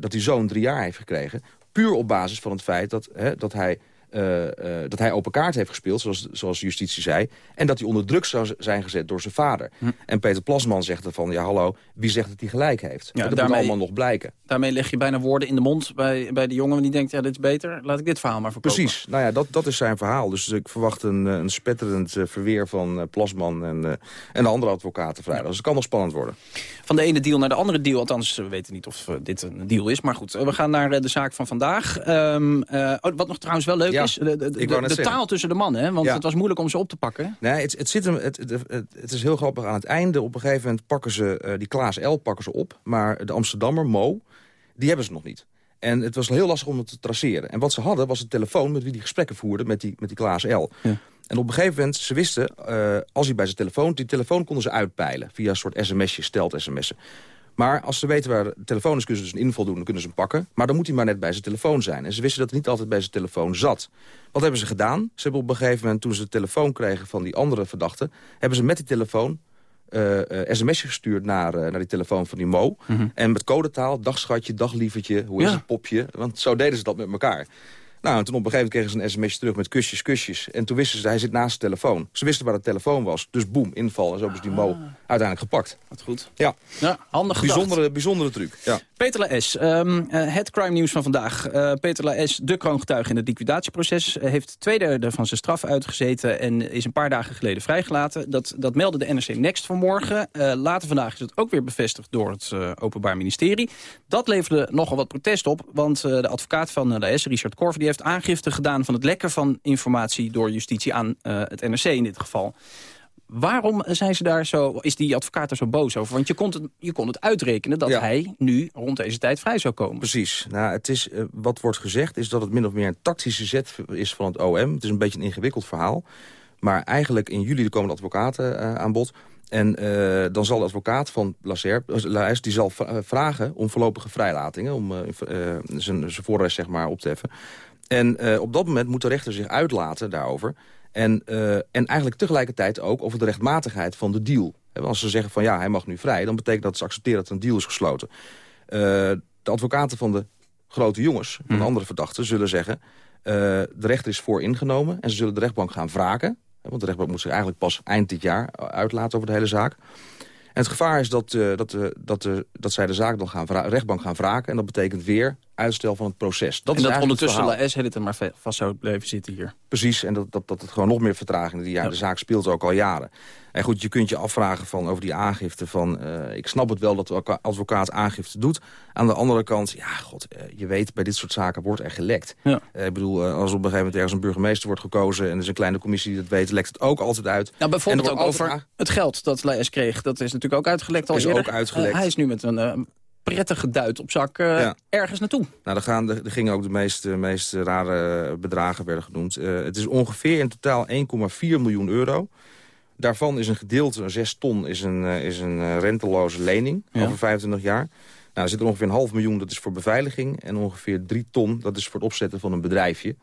Speaker 25: dat die zoon drie jaar heeft gekregen. Puur op basis van het feit dat, hè, dat hij... Uh, uh, dat hij open kaart heeft gespeeld, zoals, zoals justitie zei... en dat hij onder druk zou zijn gezet door zijn vader. Hm. En Peter Plasman zegt ervan, ja hallo, wie zegt dat hij gelijk heeft? Ja, dat daarmee, moet allemaal nog blijken.
Speaker 7: Daarmee leg je bijna woorden in de mond bij, bij de jongen... die denkt, ja, dit is beter, laat ik dit verhaal maar verkopen.
Speaker 25: Precies, nou ja, dat, dat is zijn verhaal. Dus ik verwacht een, een spetterend verweer van Plasman en, en de andere advocaten vrijdag. Ja. Dus het kan nog spannend worden.
Speaker 7: Van de ene deal naar de andere deal, althans, we weten niet of dit een deal is. Maar goed, we gaan naar de zaak van vandaag. Um, oh, wat nog trouwens wel leuk
Speaker 25: ja.
Speaker 7: is... De, de, taal tussen de mannen, hè? want ja. het was moeilijk om ze op te pakken.
Speaker 25: Nee, het, het, zit hem, het, het, het, is heel grappig. Aan het einde, op een gegeven moment pakken ze uh, die Klaas L pakken ze op. Maar de Amsterdammer, Mo, die hebben ze nog niet. En het was heel lastig om het te traceren. En wat ze hadden was een telefoon met wie die gesprekken voerden met die, met die Klaas L. Ja. En op een gegeven moment, ze wisten, uh, als hij bij zijn telefoon... die telefoon konden ze uitpeilen via een soort sms'je, stelt sms'en. Maar als ze weten waar de telefoon is, kunnen ze dus een invul doen, dan kunnen ze hem pakken. Maar dan moet hij maar net bij zijn telefoon zijn. En ze wisten dat hij niet altijd bij zijn telefoon zat. Wat hebben ze gedaan? Ze hebben op een gegeven moment, toen ze de telefoon kregen van die andere verdachte... hebben ze met die telefoon uh, uh, sms'je gestuurd naar, uh, naar die telefoon van die Mo. Mm -hmm. En met codetaal, dagschatje, daglievertje, hoe is ja. het popje? Want zo deden ze dat met elkaar. Nou, en toen op een gegeven moment kregen ze een sms'je terug met kusjes, kusjes. En toen wisten ze, hij zit naast de telefoon. Ze wisten waar de telefoon was. Dus boem, inval. En zo hebben ze die Mo uiteindelijk gepakt.
Speaker 7: Wat goed.
Speaker 25: Ja.
Speaker 7: ja handig
Speaker 25: bijzondere, bijzondere truc. Ja.
Speaker 7: Peter La S, um, uh, het crime nieuws van vandaag. Uh, Peter La S, de kroongetuige in het liquidatieproces... Uh, heeft twee derde van zijn straf uitgezeten... en is een paar dagen geleden vrijgelaten. Dat, dat meldde de NRC Next vanmorgen. later vandaag is het ook weer bevestigd door het Openbaar Ministerie. Dat leverde nogal wat protest op... want de advocaat van La S, Richard Korver... heeft aangifte gedaan van het lekken van informatie... door justitie aan het NRC in dit geval. Waarom zijn ze daar zo, is die advocaat er zo boos over? Want je kon het, je kon het uitrekenen dat ja. hij nu rond deze tijd vrij zou komen.
Speaker 25: Precies. Nou, het is, uh, wat wordt gezegd is dat het min of meer een tactische zet is van het OM. Het is een beetje een ingewikkeld verhaal. Maar eigenlijk in juli komen de advocaten uh, aan bod. En eh, dan zal de advocaat van Laes die zal vragen om voorlopige vrijlatingen... om zijn voorrecht zeg maar, op te heffen. En op dat moment moet de rechter zich uitlaten daarover. En, en eigenlijk tegelijkertijd ook over de rechtmatigheid van de deal. als ze zeggen van ja, hij mag nu vrij... dan betekent dat ze accepteren dat een deal is gesloten. de advocaten van de grote jongens, van hmm. andere verdachten, zullen zeggen... de rechter is voor ingenomen en ze zullen de rechtbank gaan wraken... Want de rechtbank moet zich eigenlijk pas eind dit jaar uitlaten over de hele zaak. En het gevaar is dat, dat, dat, dat zij de zaak dan gaan rechtbank gaan wraken. En dat betekent weer uitstel van het proces.
Speaker 7: Dat en is dat ondertussen La S het er maar vast zou blijven zitten hier.
Speaker 25: Precies, en dat, dat, dat het gewoon nog meer vertraging. Die, ja, De zaak speelt ook al jaren. En goed, je kunt je afvragen van, over die aangifte van... Uh, ik snap het wel dat de advocaat aangifte doet. Aan de andere kant, ja, god, uh, je weet, bij dit soort zaken wordt er gelekt. Ja. Uh, ik bedoel, als op een gegeven moment ergens een burgemeester wordt gekozen... en er is een kleine commissie die dat weet, lekt het ook altijd uit.
Speaker 7: Nou, bijvoorbeeld ook over het geld dat Leijs kreeg. Dat is natuurlijk ook uitgelekt al
Speaker 25: is
Speaker 7: eerder.
Speaker 25: ook uitgelekt.
Speaker 7: hij is nu met een prettige duit op zak uh, ergens naartoe.
Speaker 25: Nou, er, gaan, er, gingen ook de meest, meest rare bedragen werden genoemd. Uh, het is ongeveer in totaal 1,4 miljoen euro. Daarvan is een gedeelte, 6 ton, is een, is een renteloze lening over 25 jaar. Nou, er zit er ongeveer een half miljoen, dat is voor beveiliging. En ongeveer 3 ton, dat is voor het opzetten van een bedrijfje.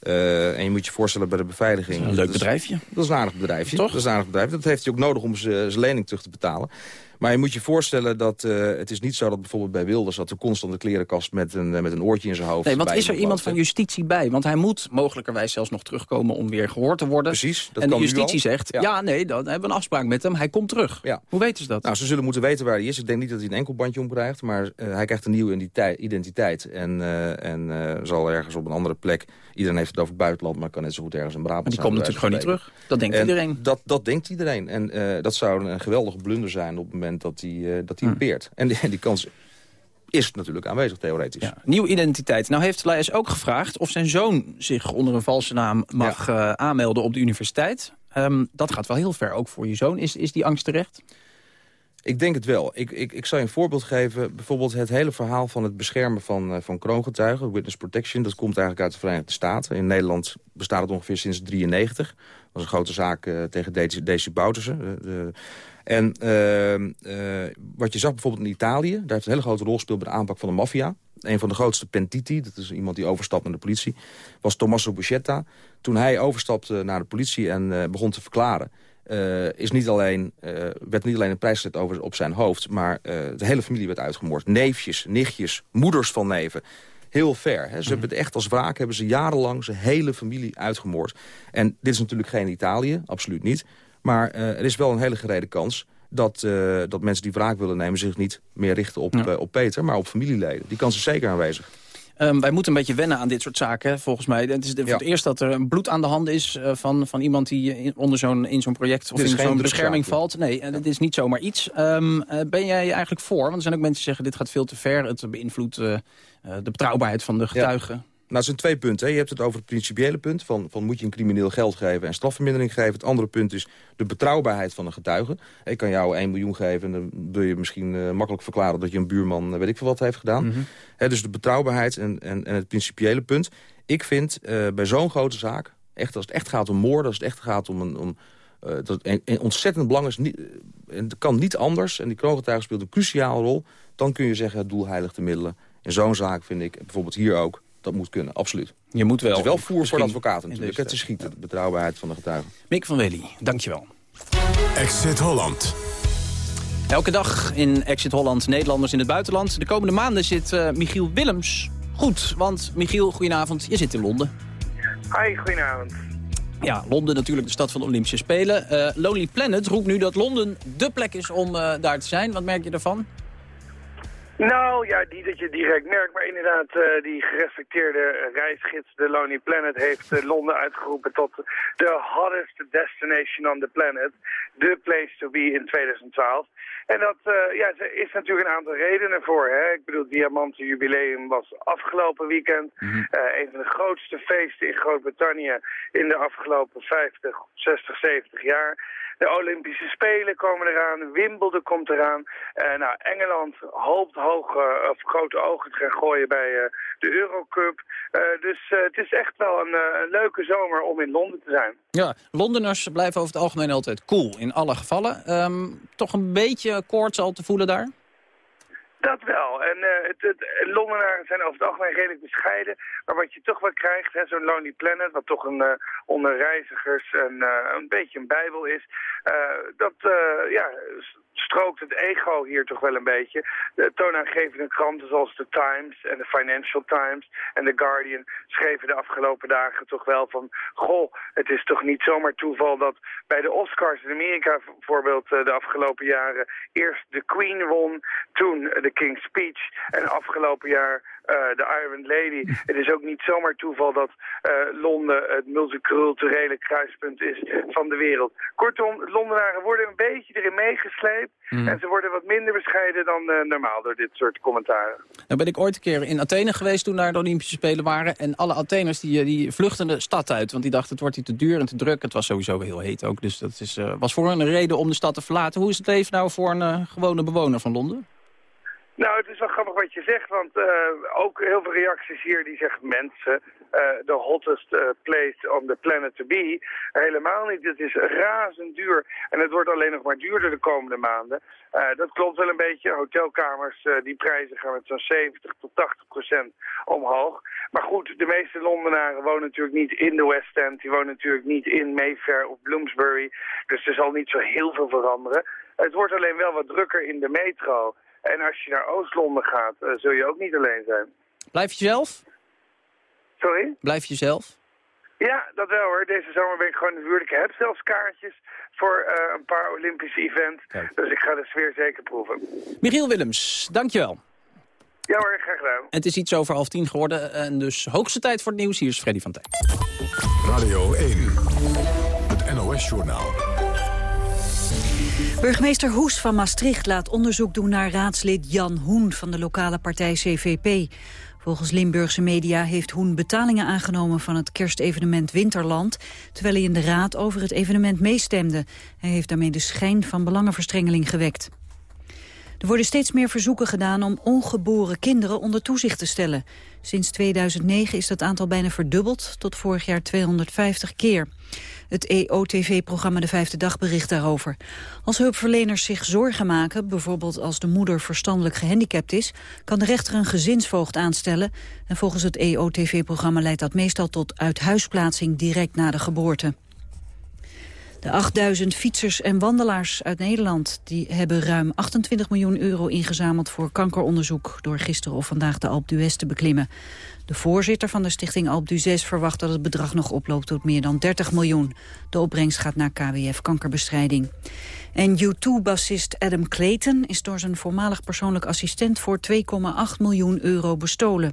Speaker 25: en je moet je voorstellen bij de beveiliging...
Speaker 7: een leuk bedrijfje.
Speaker 25: Dat is een aardig bedrijfje. Toch? Dat is een aardig bedrijf. Dat heeft hij ook nodig om zijn lening terug te betalen. Maar je moet je voorstellen dat uh, het is niet zo dat bijvoorbeeld bij Wilders... dat er constant een klerenkast met een, eh, met een oortje in zijn hoofd...
Speaker 7: Nee, want is er iemand van justitie bij? Want hij moet mogelijkerwijs zelfs nog terugkomen om weer gehoord te worden.
Speaker 25: Precies,
Speaker 7: dat En de justitie zegt, ja. nee, dan hebben we een afspraak met hem. Hij komt terug. Ja. Hoe weten ze dat?
Speaker 25: Nou, ze zullen moeten weten waar hij is. Ik denk niet dat hij een enkel bandje om krijgt. Maar uh, hij krijgt een nieuwe identiteit. En, uh, en zal ergens op een andere plek... Iedereen heeft het over het buitenland, maar kan net zo goed ergens in Brabant
Speaker 7: Maar die komt natuurlijk gewoon niet terug. Dat denkt iedereen.
Speaker 25: Dat, dat denkt iedereen. En dat zou een geweldige blunder zijn op het moment dat hij dat hij hmm. En die, die kans is natuurlijk aanwezig, theoretisch. Ja,
Speaker 7: nieuwe identiteit. Nou heeft Laes ook gevraagd of zijn zoon zich onder een valse naam mag eh, aanmelden op de universiteit. Um, dat gaat wel heel ver, ook voor je zoon. Is, is die angst terecht?
Speaker 25: Ik denk het wel. Ik, ik, ik zal je een voorbeeld geven. Bijvoorbeeld het hele verhaal van het beschermen van, uh, van kroongetuigen. Witness protection, dat komt eigenlijk uit de Verenigde Staten. In Nederland bestaat het ongeveer sinds 1993. Dat was een grote zaak uh, tegen Desi, Desi de, en ehm, eh, wat je zag bijvoorbeeld in Italië... daar heeft een hele grote rol gespeeld bij de aanpak van de maffia. Een van de grootste pentiti, dat is iemand die overstapt naar de politie... was Tommaso Buscetta. Toen hij overstapte naar de politie en begon te verklaren... Uh, is niet alleen, uh, werd niet alleen een prijs gezet over, op zijn hoofd... maar de hele familie werd uitgemoord. Neefjes, nichtjes, moeders van neven. Heel ver. Hè. Ze mhm. hebben het echt als wraak, hebben ze jarenlang zijn hele familie uitgemoord. En dit is natuurlijk geen Italië, absoluut niet. Maar er is wel een hele gereden kans dat, dat mensen die wraak willen nemen... zich niet meer richten op, op Peter, maar op familieleden. Die kans is zeker aanwezig.
Speaker 7: Um, wij moeten een beetje wennen aan dit soort zaken, volgens mij. Het is de, voor het eerst dat er een bloed aan de hand is uh, van, van iemand die in, onder zo'n in zo'n project of in zo'n bescherming valt. Nee, ja. dit is niet zomaar iets. Um, uh, ben jij eigenlijk voor? Want er zijn ook mensen die zeggen dit gaat veel te ver. Het beïnvloedt uh, de betrouwbaarheid van de getuigen. Ja.
Speaker 25: Nou, het zijn twee punten. Hè. Je hebt het over het principiële punt van, van moet je een crimineel geld geven en strafvermindering geven. Het andere punt is de betrouwbaarheid van een getuige. Ik kan jou 1 miljoen geven en dan wil je misschien uh, makkelijk verklaren dat je een buurman uh, weet ik veel wat heeft gedaan. Mm dus de betrouwbaarheid en, en, en het principiële punt. Ik vind uh, bij zo'n grote zaak, echt als het echt gaat om moorden, als het echt gaat om een... Om, dat een, een ontzettend belang is, niet, het kan niet anders. En die kroongetuige speelt een cruciale rol. Dan kun je zeggen het doel heiligt de middelen. In zo'n zaak vind ik, bijvoorbeeld hier ook, dat moet kunnen, absoluut.
Speaker 7: Je moet wel.
Speaker 25: Het is wel voer voor de advocaten natuurlijk. Het is schieten, de betrouwbaarheid van de getuigen.
Speaker 7: Mick van Wely, dankjewel.
Speaker 6: Exit Holland.
Speaker 7: Elke dag in Exit Holland Nederlanders in het buitenland. De komende maanden zit uh, Michiel Willems goed. Want Michiel, goedenavond, je zit in Londen.
Speaker 26: Hi, goedenavond.
Speaker 7: Ja, Londen natuurlijk de stad van de Olympische Spelen. Uh, Lonely Planet roept nu dat Londen dé plek is om uh, daar te zijn. Wat merk je daarvan?
Speaker 26: Nou ja, niet dat je direct merkt, maar inderdaad uh, die gerespecteerde reisgids, de Lonely Planet, heeft uh, Londen uitgeroepen tot de hottest destination on the planet. The place to be in 2012. En dat uh, ja, er is natuurlijk een aantal redenen voor. Hè? Ik bedoel, het Diamanten Jubileum was afgelopen weekend. Mm -hmm. een van de grootste feesten in Groot-Brittannië in de afgelopen 50, 60, 70 jaar. De Olympische Spelen komen eraan, Wimbledon komt eraan. Uh, nou, Engeland hoopt, hoge of grote ogen te gaan gooien bij uh, de Eurocup. Uh, dus het is echt wel een, een, leuke zomer om in Londen te zijn.
Speaker 7: Ja, Londeners blijven over het algemeen altijd cool in alle gevallen. Um, toch een beetje koorts al te voelen daar?
Speaker 26: Dat wel. En uh, het, het, Londenaren zijn over het algemeen redelijk bescheiden. Maar wat je toch wel krijgt, zo'n Lonely Planet, wat toch een, uh, onder reizigers een, een beetje een bijbel is. dat ja, strookt het ego hier toch wel een beetje. De toonaangevende kranten zoals The Times en de Financial Times en The Guardian schreven de afgelopen dagen toch wel van... Goh, het is toch niet zomaar toeval dat bij de Oscars in Amerika bijvoorbeeld de afgelopen jaren eerst de Queen won, toen de King's Speech en afgelopen jaar de Iron Lady. Het is ook niet zomaar toeval dat uh, Londen het multiculturele kruispunt is van de wereld. Kortom, Londenaren worden een beetje erin meegesleept. Mm. En ze worden wat minder bescheiden dan uh, normaal door dit soort commentaren.
Speaker 7: Nou ben ik ooit een keer in Athene geweest toen daar de Olympische Spelen waren. En alle Atheners die, die vluchten de stad uit. Want die dachten het wordt hier te duur en te druk. Het was sowieso heel heet ook. Dus dat is, was voor een reden om de stad te verlaten. Hoe is het leven nou voor een gewone bewoner van Londen?
Speaker 26: Nou, het is wel grappig wat je zegt, want uh, ook heel veel reacties hier die zeggen mensen, de uh, hottest uh, place on the planet to be. helemaal niet, het is razend duur en het wordt alleen nog maar duurder de komende maanden. dat klopt wel een beetje, hotelkamers, die prijzen gaan met zo'n 70 tot 80 procent omhoog. Maar goed, de meeste Londenaren wonen natuurlijk niet in de West End, die wonen natuurlijk niet in Mayfair of Bloomsbury. Dus er zal niet zo heel veel veranderen. Het wordt alleen wel wat drukker in de metro. En als je naar Oost-Londen gaat, uh, zul je ook niet alleen zijn.
Speaker 7: Blijf je zelf?
Speaker 26: Sorry?
Speaker 7: Blijf je zelf?
Speaker 26: Ja, dat wel hoor. Deze zomer ben ik gewoon in de buurt. Ik heb zelfs kaartjes voor uh, een paar Olympische events. Kijk. Dus ik ga de sfeer zeker proeven.
Speaker 7: Michiel Willems, dankjewel.
Speaker 26: Ja hoor, graag gedaan.
Speaker 7: Het is iets over half tien geworden en dus hoogste tijd voor het nieuws. Hier is Freddy van Tijn.
Speaker 6: Radio 1, het NOS-journaal.
Speaker 1: Burgemeester Hoes van Maastricht laat onderzoek doen naar raadslid Jan Hoen van de lokale partij CVP. Volgens Limburgse media heeft Hoen betalingen aangenomen van het kerstevenement Winterland, terwijl hij in de raad over het evenement meestemde. Hij heeft daarmee de schijn van belangenverstrengeling gewekt. Er worden steeds meer verzoeken gedaan om ongeboren kinderen onder toezicht te stellen. Sinds 2009 is dat aantal bijna verdubbeld tot vorig jaar 250 keer. Het EOTV-programma De Vijfde Dag bericht daarover. Als hulpverleners zich zorgen maken, bijvoorbeeld als de moeder verstandelijk gehandicapt is, kan de rechter een gezinsvoogd aanstellen. En volgens het EOTV-programma leidt dat meestal tot uithuisplaatsing direct na de geboorte. De 8000 fietsers en wandelaars uit Nederland die hebben ruim 28 miljoen euro ingezameld voor kankeronderzoek door gisteren of vandaag de Alpe d'Huez te beklimmen. De voorzitter van de stichting Alpe d'Huez verwacht dat het bedrag nog oploopt tot meer dan 30 miljoen. De opbrengst gaat naar KWF kankerbestrijding. En U2-bassist Adam Clayton is door zijn voormalig persoonlijk assistent voor 2,8 miljoen euro bestolen.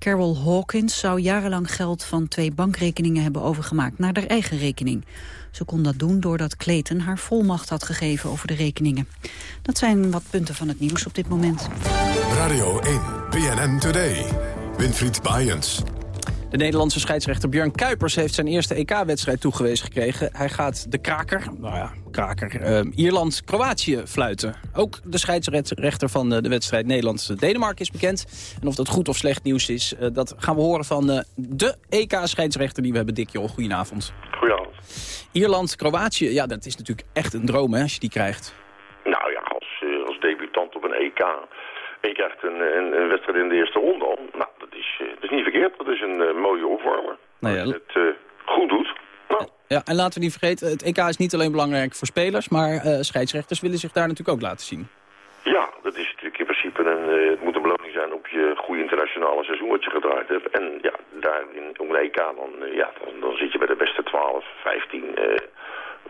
Speaker 1: Carol Hawkins zou jarenlang geld van twee bankrekeningen hebben overgemaakt naar haar eigen rekening. Ze kon dat doen doordat Clayton haar volmacht had gegeven over de rekeningen. Dat zijn wat punten van het nieuws op dit moment.
Speaker 6: Radio 1, BNN Today. Winfried Bajens.
Speaker 7: De Nederlandse scheidsrechter Björn Kuipers heeft zijn eerste EK-wedstrijd toegewezen gekregen. Hij gaat de kraker, nou ja, kraker, uh, Ierland-Kroatië fluiten. Ook de scheidsrechter van uh, de wedstrijd Nederland-Denemarken is bekend. En of dat goed of slecht nieuws is, uh, dat gaan we horen van uh, de EK-scheidsrechter die we hebben. Dick Jol, goedenavond.
Speaker 27: Goedenavond.
Speaker 7: Ierland-Kroatië, ja, dat is natuurlijk echt een droom hè, als je die krijgt.
Speaker 27: Nou ja, als, als debutant op een EK en je krijgt een, een, een, wedstrijd in de eerste ronde al. Nou, dat is, uh, dat is niet verkeerd. Dat is een uh, mooie opwarmer. Nou ja, het uh, goed doet. Nou.
Speaker 7: Ja, en laten we niet vergeten, het EK is niet alleen belangrijk voor spelers, maar scheidsrechters willen zich daar natuurlijk ook laten zien.
Speaker 27: Ja, dat is natuurlijk in principe een, het moet een beloning zijn je goede internationale seizoen wat je gedraaid hebt. En ja, daar in, een EK dan, ja, dan, dan, zit je bij de beste 12, 15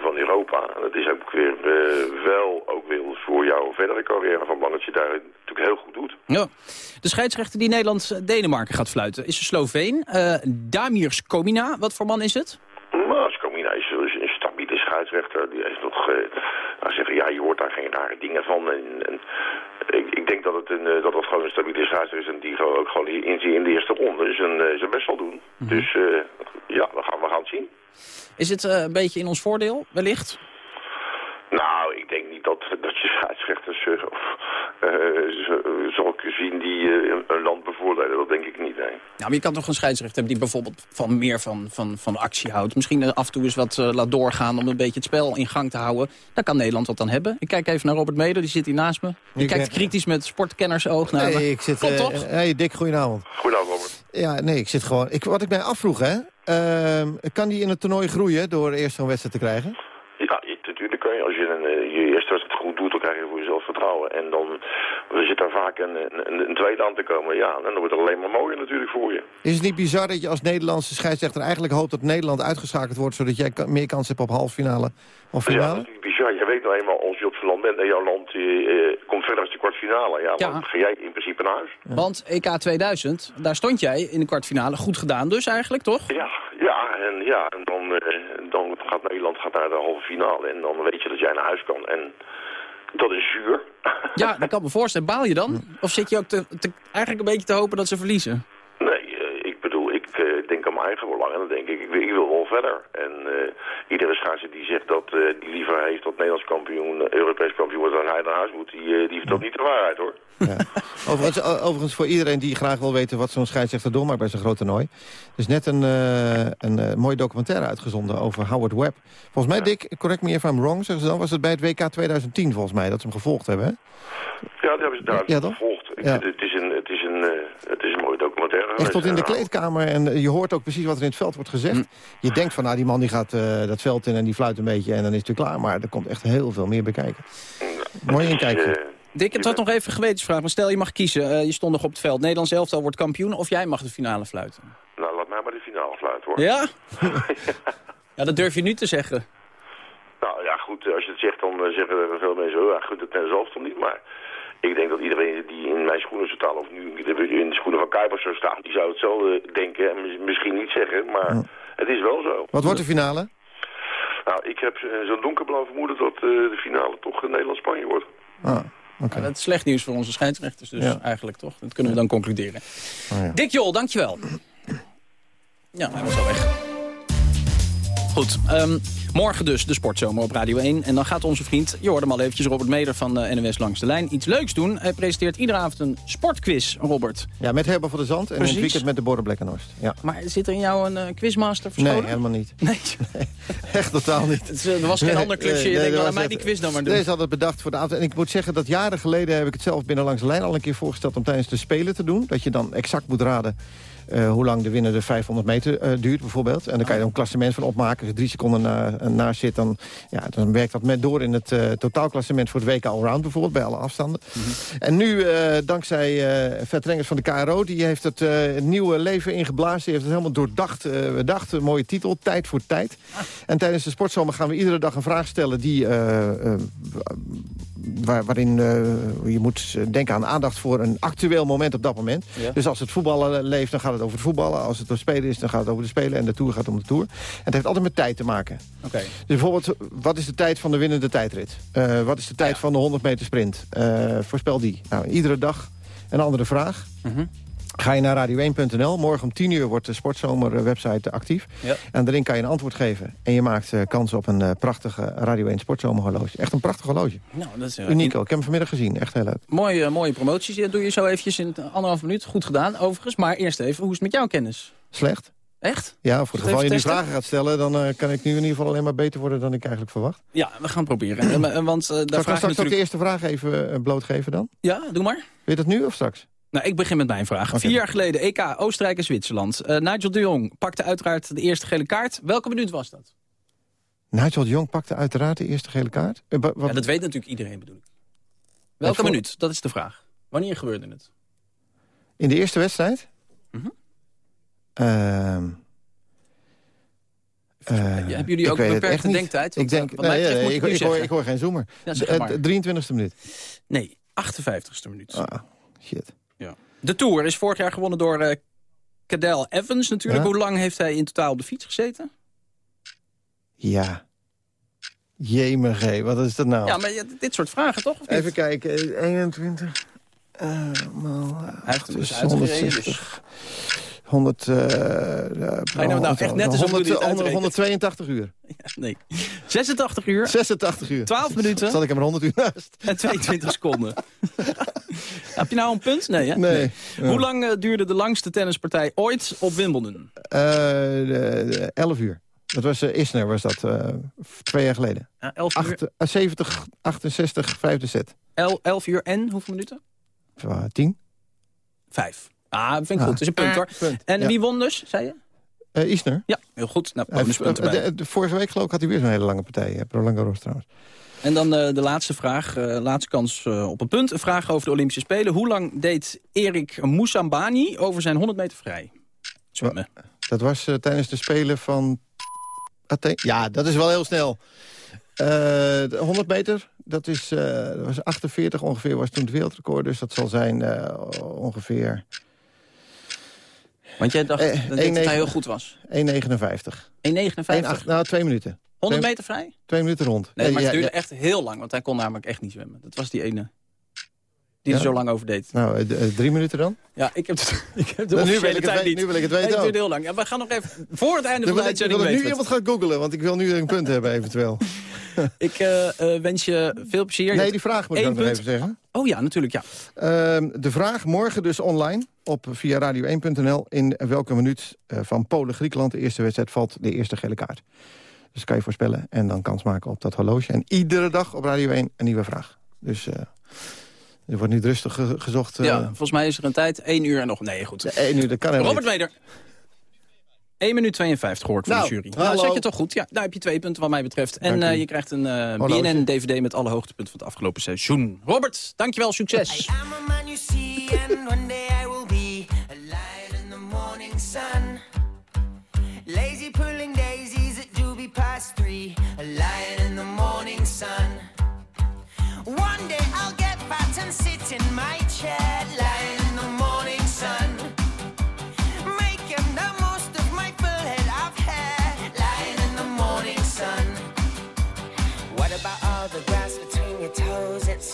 Speaker 27: van Europa. En dat is ook weer uh, wel ook weer voor jouw verdere carrière van belang dat je daar natuurlijk heel goed doet.
Speaker 7: Ja. De scheidsrechter die Nederland-Denemarken gaat fluiten is een Sloveen. Uh, Damir Skomina, wat voor man is het?
Speaker 27: Nou, Skomina is, een stabiele scheidsrechter. Die heeft nog, nou zeggen, ja, je hoort daar geen rare dingen van. En, en ik, ik, denk dat het, een, dat het gewoon een stabiele scheidsrechter is en die ook gewoon in, in de eerste ronde zijn, zijn best wel doen. Mm -hmm. Dus ja, we gaan, we gaan het zien.
Speaker 7: Is het een beetje in ons voordeel, wellicht?
Speaker 27: Nou, scheidsrechters eh, of uh, zal ik zien die eh, een land bevoordelen. Dat denk ik
Speaker 7: niet. Nee. Nou, maar je kan toch een scheidsrechter hebben die bijvoorbeeld van meer van, van, van actie houdt. Misschien af en toe eens wat eh, laat doorgaan om een beetje het spel in gang te houden. Daar kan Nederland wat aan hebben. Ik kijk even naar Robert Meder, die zit hier naast me. Die kijkt kritisch met sportkennersoog naar
Speaker 28: nee, me. Ik zit,
Speaker 7: Klopt toch?
Speaker 28: hey Dick, goedenavond.
Speaker 27: Goedenavond Robert.
Speaker 28: Ja, nee, ik zit gewoon... Ik, wat ik mij afvroeg, hè. Ehm, kan die in het toernooi groeien door eerst zo'n wedstrijd te krijgen?
Speaker 27: Ja, natuurlijk kan je en dan er zit daar vaak een, een, een tweede aan te komen. Ja, en dan wordt het alleen maar mooier natuurlijk voor je.
Speaker 28: Is het niet bizar dat je als Nederlandse scheidsrechter eigenlijk hoopt dat Nederland uitgeschakeld wordt... zodat jij meer kans hebt op halve finale of
Speaker 27: Ja,
Speaker 28: finale?
Speaker 27: natuurlijk bizar. Je weet nou eenmaal, als je op zo'n land bent en jouw land eh, eh, komt verder als de kwartfinale. Ja, dan ga jij in principe naar huis.
Speaker 7: Want EK 2000, daar stond jij in de kwartfinale. Goed gedaan dus eigenlijk, toch?
Speaker 27: Ja, ja, en, ja, en dan, eh, dan gaat Nederland gaat naar de halve finale. En dan weet je dat jij naar huis kan. En dat is zuur.
Speaker 7: Ja, dat kan me voorstellen. Baal je dan? Of zit je ook te, te- eigenlijk een beetje te hopen dat ze verliezen?
Speaker 27: Nee, eh, ik bedoel, ik eh, denk aan mijn eigen belang en dan denk ik, ik, wil- ik wil wel verder. En eh, iedere schaatser die zegt dat eh, die liever heeft dat Nederlands kampioen, eh, Europees kampioen wordt dan hij naar huis moet, die, die dat niet de waarheid hoor.
Speaker 28: Overigens, o- overigens voor iedereen die graag wil weten wat zo'n scheidsrechter doormaakt bij zo'n groot toernooi. Er is net een, een mooie documentaire uitgezonden over Howard Webb. Volgens mij, Dick, correct me if I'm wrong, zeggen ze dan, was het bij het WK 2010 volgens mij, dat ze hem gevolgd hebben, hè?
Speaker 27: Ja, dat hebben ze daar
Speaker 28: Ja,
Speaker 27: gevolgd. Ik-
Speaker 28: Ja.
Speaker 27: Het, het is een mooie documentaire.
Speaker 28: Echt tot in de kleedkamer en eh, je hoort ook precies wat er in het veld wordt gezegd.
Speaker 7: Hm.
Speaker 28: Je denkt van, nou, die man die gaat eh, dat veld in en die fluit een beetje en dan is het weer klaar. Maar er komt echt heel veel meer bekijken. Mooi inkijkje.
Speaker 7: Dick, het was nog even een gewetensvraag. Maar stel, je mag kiezen. Eh, je stond nog op het veld. Nederlands elftal wordt kampioen. Of jij mag de finale fluiten.
Speaker 27: Nou, laat mij maar de finale fluiten hoor.
Speaker 7: Ja? ja, dat durf je nu te zeggen.
Speaker 27: Nou ja, goed, als je het zegt, dan eh, zeggen er veel mensen, oh, ja, goed, het zelf toch niet. Maar ik denk dat iedereen die in mijn schoenen zou staan, of nu in de schoenen van Kuipers zou staan, die zou hetzelfde denken en mis- misschien niet zeggen, maar het is wel zo.
Speaker 28: Wat wordt de finale?
Speaker 27: Nou, ik heb eh, zo'n donkerblauw vermoeden dat eh, de finale toch eh, Nederland-Spanje wordt.
Speaker 28: Ah,
Speaker 7: Ja, dat is slecht nieuws voor onze scheidsrechters dus
Speaker 28: Ja.
Speaker 7: eigenlijk, toch? Dat kunnen we dan concluderen. Dick Jol, dankjewel. Ja, hij was al weg. Goed, ehm, morgen dus de Sportzomer op Radio 1. En dan gaat onze vriend, je hoorde hem al eventjes, Robert Meder van eh, NWS Langs de Lijn, iets leuks doen. Hij presenteert iedere avond een sportquiz, Robert.
Speaker 28: Ja, met Herber van de Zand en
Speaker 7: Precies.
Speaker 28: het weekend met de Border Blekkenhorst. Ja.
Speaker 7: Maar zit er in jou een eh, quizmaster
Speaker 28: Nee,
Speaker 7: verscholen?
Speaker 28: helemaal niet.
Speaker 7: Nee.
Speaker 28: Echt totaal niet.
Speaker 7: Het, er was geen ander klusje. Je
Speaker 28: Nee,
Speaker 7: denkt,
Speaker 28: er
Speaker 7: laat mij die quiz dan maar doen.
Speaker 28: Deze had het bedacht voor de avond. En ik moet zeggen dat jaren geleden heb ik het zelf binnen langs de lijn al een keer voorgesteld om tijdens de Spelen te doen. Dat je dan exact moet raden eh, hoe lang de winnaar de 500 meter eh, duurt bijvoorbeeld. En dan kan je er een klassement van opmaken. Als je drie seconden na, naast zit, dan, ja, dan werkt dat met door in het eh, totaalklassement voor het WK Allround bijvoorbeeld, bij alle afstanden. En nu, eh, dankzij eh Vet Rengers van de KRO, die heeft het eh, nieuwe leven ingeblazen. Die heeft het helemaal doordacht, eh bedacht. Een mooie titel, Tijd voor Tijd. En tijdens de sportzomer gaan we iedere dag een vraag stellen die... eh, eh, waar, waarin eh, je moet denken aan aandacht voor een actueel moment op dat moment.
Speaker 24: Ja.
Speaker 28: Dus als het voetballen leeft, dan gaat het over het voetballen. Als het door spelen is, dan gaat het over de spelen. En de Tour gaat om de Tour. En het heeft altijd met tijd te maken.
Speaker 7: Oké.
Speaker 28: Dus bijvoorbeeld, wat is de tijd van de winnende tijdrit? Eh, wat is de tijd van de 100 meter sprint? Eh, voorspel die. Nou, iedere dag een andere vraag.
Speaker 7: Mhm.
Speaker 28: Ga je naar radio1.nl. Morgen om 10 uur wordt de Sportzomer eh, actief.
Speaker 7: Ja.
Speaker 28: En daarin kan je een antwoord geven. En je maakt eh, kans op een eh, prachtige Radio 1 Sportzomer horloge. Echt een prachtig horloge.
Speaker 7: Nou, dat is
Speaker 28: Uniek ook. Ik heb hem vanmiddag gezien. Echt heel leuk.
Speaker 7: Mooie, mooie promoties. Die doe je zo eventjes in anderhalf minuut. Goed gedaan, overigens. Maar eerst even, hoe is het met jouw kennis?
Speaker 28: Slecht.
Speaker 7: Echt?
Speaker 28: Ja, voor het geval je nu vragen gaat stellen... dan kan ik nu in ieder geval alleen maar beter worden dan ik eigenlijk verwacht.
Speaker 7: Ja, we gaan het proberen. Want eh,
Speaker 28: Zal
Speaker 7: daar
Speaker 28: ik straks
Speaker 7: je
Speaker 28: ook de
Speaker 7: natuurlijk...
Speaker 28: eerste vraag even blootgeven dan?
Speaker 7: Ja, doe maar.
Speaker 28: Je dat nu of straks?
Speaker 7: Nou, ik begin met mijn vraag. Vier jaar geleden EK Oostenrijk en Zwitserland. Eh, Nigel de Jong pakte uiteraard de eerste gele kaart. Welke minuut was dat?
Speaker 28: Nigel de Jong pakte uiteraard de eerste gele kaart.
Speaker 7: Ja, dat weet natuurlijk iedereen bedoel ik. Welke
Speaker 28: voor-
Speaker 7: minuut? Dat is de vraag. Wanneer gebeurde het?
Speaker 28: In de eerste wedstrijd?
Speaker 7: Mhm.
Speaker 28: Ehm, eh,
Speaker 7: hebben jullie ook
Speaker 28: het
Speaker 7: beperkte denktijd?
Speaker 28: Ik denk, ik, hoor, ik hoor geen zoemer.
Speaker 7: Zeg
Speaker 28: De-
Speaker 7: maar.
Speaker 28: eh, 23e minuut.
Speaker 7: Nee, 58ste minuut.
Speaker 28: Ah, shit.
Speaker 7: De Tour is vorig jaar gewonnen door eh Cadel Evans natuurlijk.
Speaker 28: Ja.
Speaker 7: Hoe lang heeft hij in totaal op de fiets gezeten?
Speaker 28: Ja. Jemig, wat is dat nou?
Speaker 7: Ja, maar ja, dit soort vragen toch?
Speaker 28: Even kijken, eh, 21... eh, maal,
Speaker 7: Hij heeft dus
Speaker 28: dus
Speaker 7: uitgereden.
Speaker 28: 160. 100... eh,
Speaker 7: nou, nou echt net als
Speaker 28: 100,
Speaker 7: het
Speaker 28: 100, 182 uur.
Speaker 7: Nee. 86 uur.
Speaker 28: 86 uur.
Speaker 7: 12 minuten.
Speaker 28: Zat ik er maar 100 uur naast.
Speaker 7: En 22 seconden. Heb je nou een punt? Nee, hè?
Speaker 28: Nee.
Speaker 7: Hoe lang eh, duurde de langste tennispartij ooit op Wimbledon?
Speaker 28: Eh, de- de 11 uur. Dat was eh, Isner, was dat, eh, twee jaar geleden.
Speaker 7: Ja, 11 uur,
Speaker 28: Acht, eh, 70, 68, vijfde set.
Speaker 7: el- 11 uur en hoeveel minuten?
Speaker 28: Uh, 10.
Speaker 7: Vijf. Ah, vind ik
Speaker 28: Ah.
Speaker 7: goed. Dat is een punt, hoor.
Speaker 28: Punt,
Speaker 7: En
Speaker 28: ja.
Speaker 7: wie won dus, zei je?
Speaker 28: Eh, Isner.
Speaker 7: Ja, heel goed. Nou, bonuspunten
Speaker 28: eh,
Speaker 7: bij.
Speaker 28: vorige week geloof ik had hij weer zo'n hele lange partij. eh, Roland Garros trouwens.
Speaker 7: En dan de laatste vraag, laatste kans op een punt. Een vraag over de Olympische Spelen. Hoe lang deed Erik Moussambani over zijn 100 meter vrij? Zwemmen.
Speaker 28: Dat was tijdens de Spelen van Athene. Ja, dat is wel heel snel. Eh, de 100 meter, dat, is, dat was 48 ongeveer, was toen het wereldrecord. Dus dat zal zijn ongeveer...
Speaker 7: Want jij dacht
Speaker 28: Eh,
Speaker 7: dat dit hij
Speaker 28: 1,9
Speaker 7: heel goed was.
Speaker 28: 1,59.
Speaker 7: 1,59?
Speaker 28: 1,8 nou, twee minuten.
Speaker 7: 100
Speaker 28: Twee-
Speaker 7: meter vrij?
Speaker 28: Twee minuten rond.
Speaker 7: Nee,
Speaker 28: Eh,
Speaker 7: maar het duurde echt heel lang. Want hij kon namelijk echt niet zwemmen. Dat was die ene die er zo lang over deed.
Speaker 28: Nou, eh, drie minuten dan?
Speaker 7: Ja, ik heb, ik heb de
Speaker 28: nu wil ik het
Speaker 7: niet.
Speaker 28: nu wil ik het
Speaker 7: Nee,
Speaker 28: weten
Speaker 7: Het
Speaker 28: ook.
Speaker 7: duurde heel lang. Ja, we gaan nog even voor het einde van de
Speaker 28: ik, ik
Speaker 7: uitzending
Speaker 28: wil nu iemand gaat googelen, want ik wil nu een punt hebben eventueel.
Speaker 7: Ik eh, eh, wens je veel plezier.
Speaker 28: Nee, die vraag moet ik nog even zeggen.
Speaker 7: Oh ja, natuurlijk, ja.
Speaker 28: Ehm, de vraag morgen dus online op via radio1.nl... in welke minuut eh, van Polen-Griekenland de eerste wedstrijd valt de eerste gele kaart. Dus kan je voorspellen en dan kans maken op dat horloge. En iedere dag op Radio 1 een nieuwe vraag. Dus er wordt niet rustig ge- gezocht.
Speaker 7: ja. Volgens mij is er een tijd. 1 uur en nog. Nee, goed.
Speaker 28: één uur, dat kan
Speaker 7: Robert
Speaker 28: niet.
Speaker 7: Meder. 1 minuut 52 gehoord van
Speaker 28: Nou,
Speaker 7: de jury.
Speaker 28: hallo.
Speaker 7: Nou, zeg je toch goed. Ja, daar heb je twee punten wat mij betreft. En eh, je krijgt een eh. BNN-DVD met alle hoogtepunten van het afgelopen seizoen. Robert, dankjewel. Succes.
Speaker 24: man you see, and one day I will be a lion in the morning sun. Lazy pulling daisies at doobie past three, a lion in the morning sun. One day I'll get fat and sit in my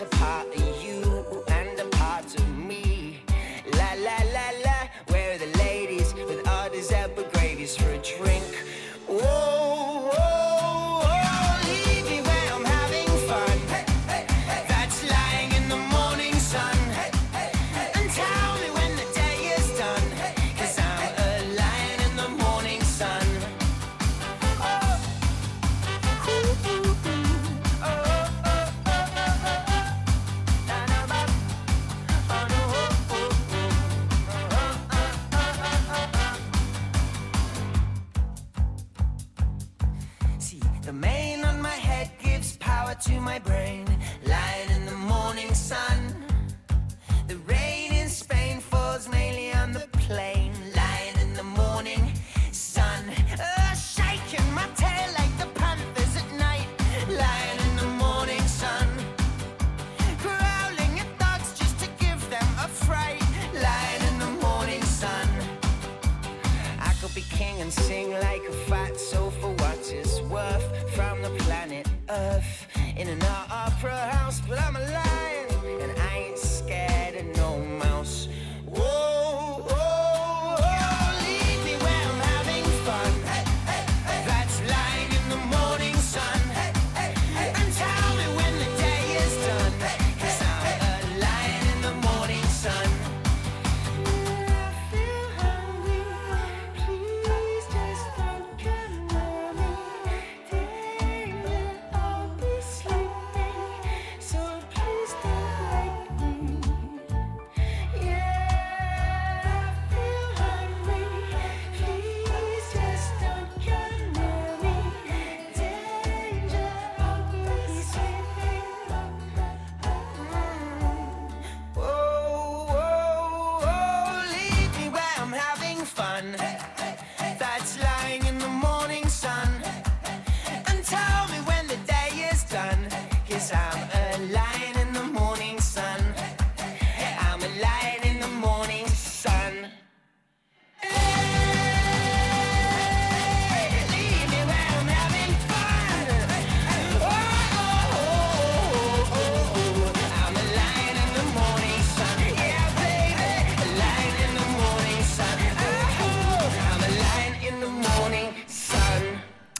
Speaker 24: apart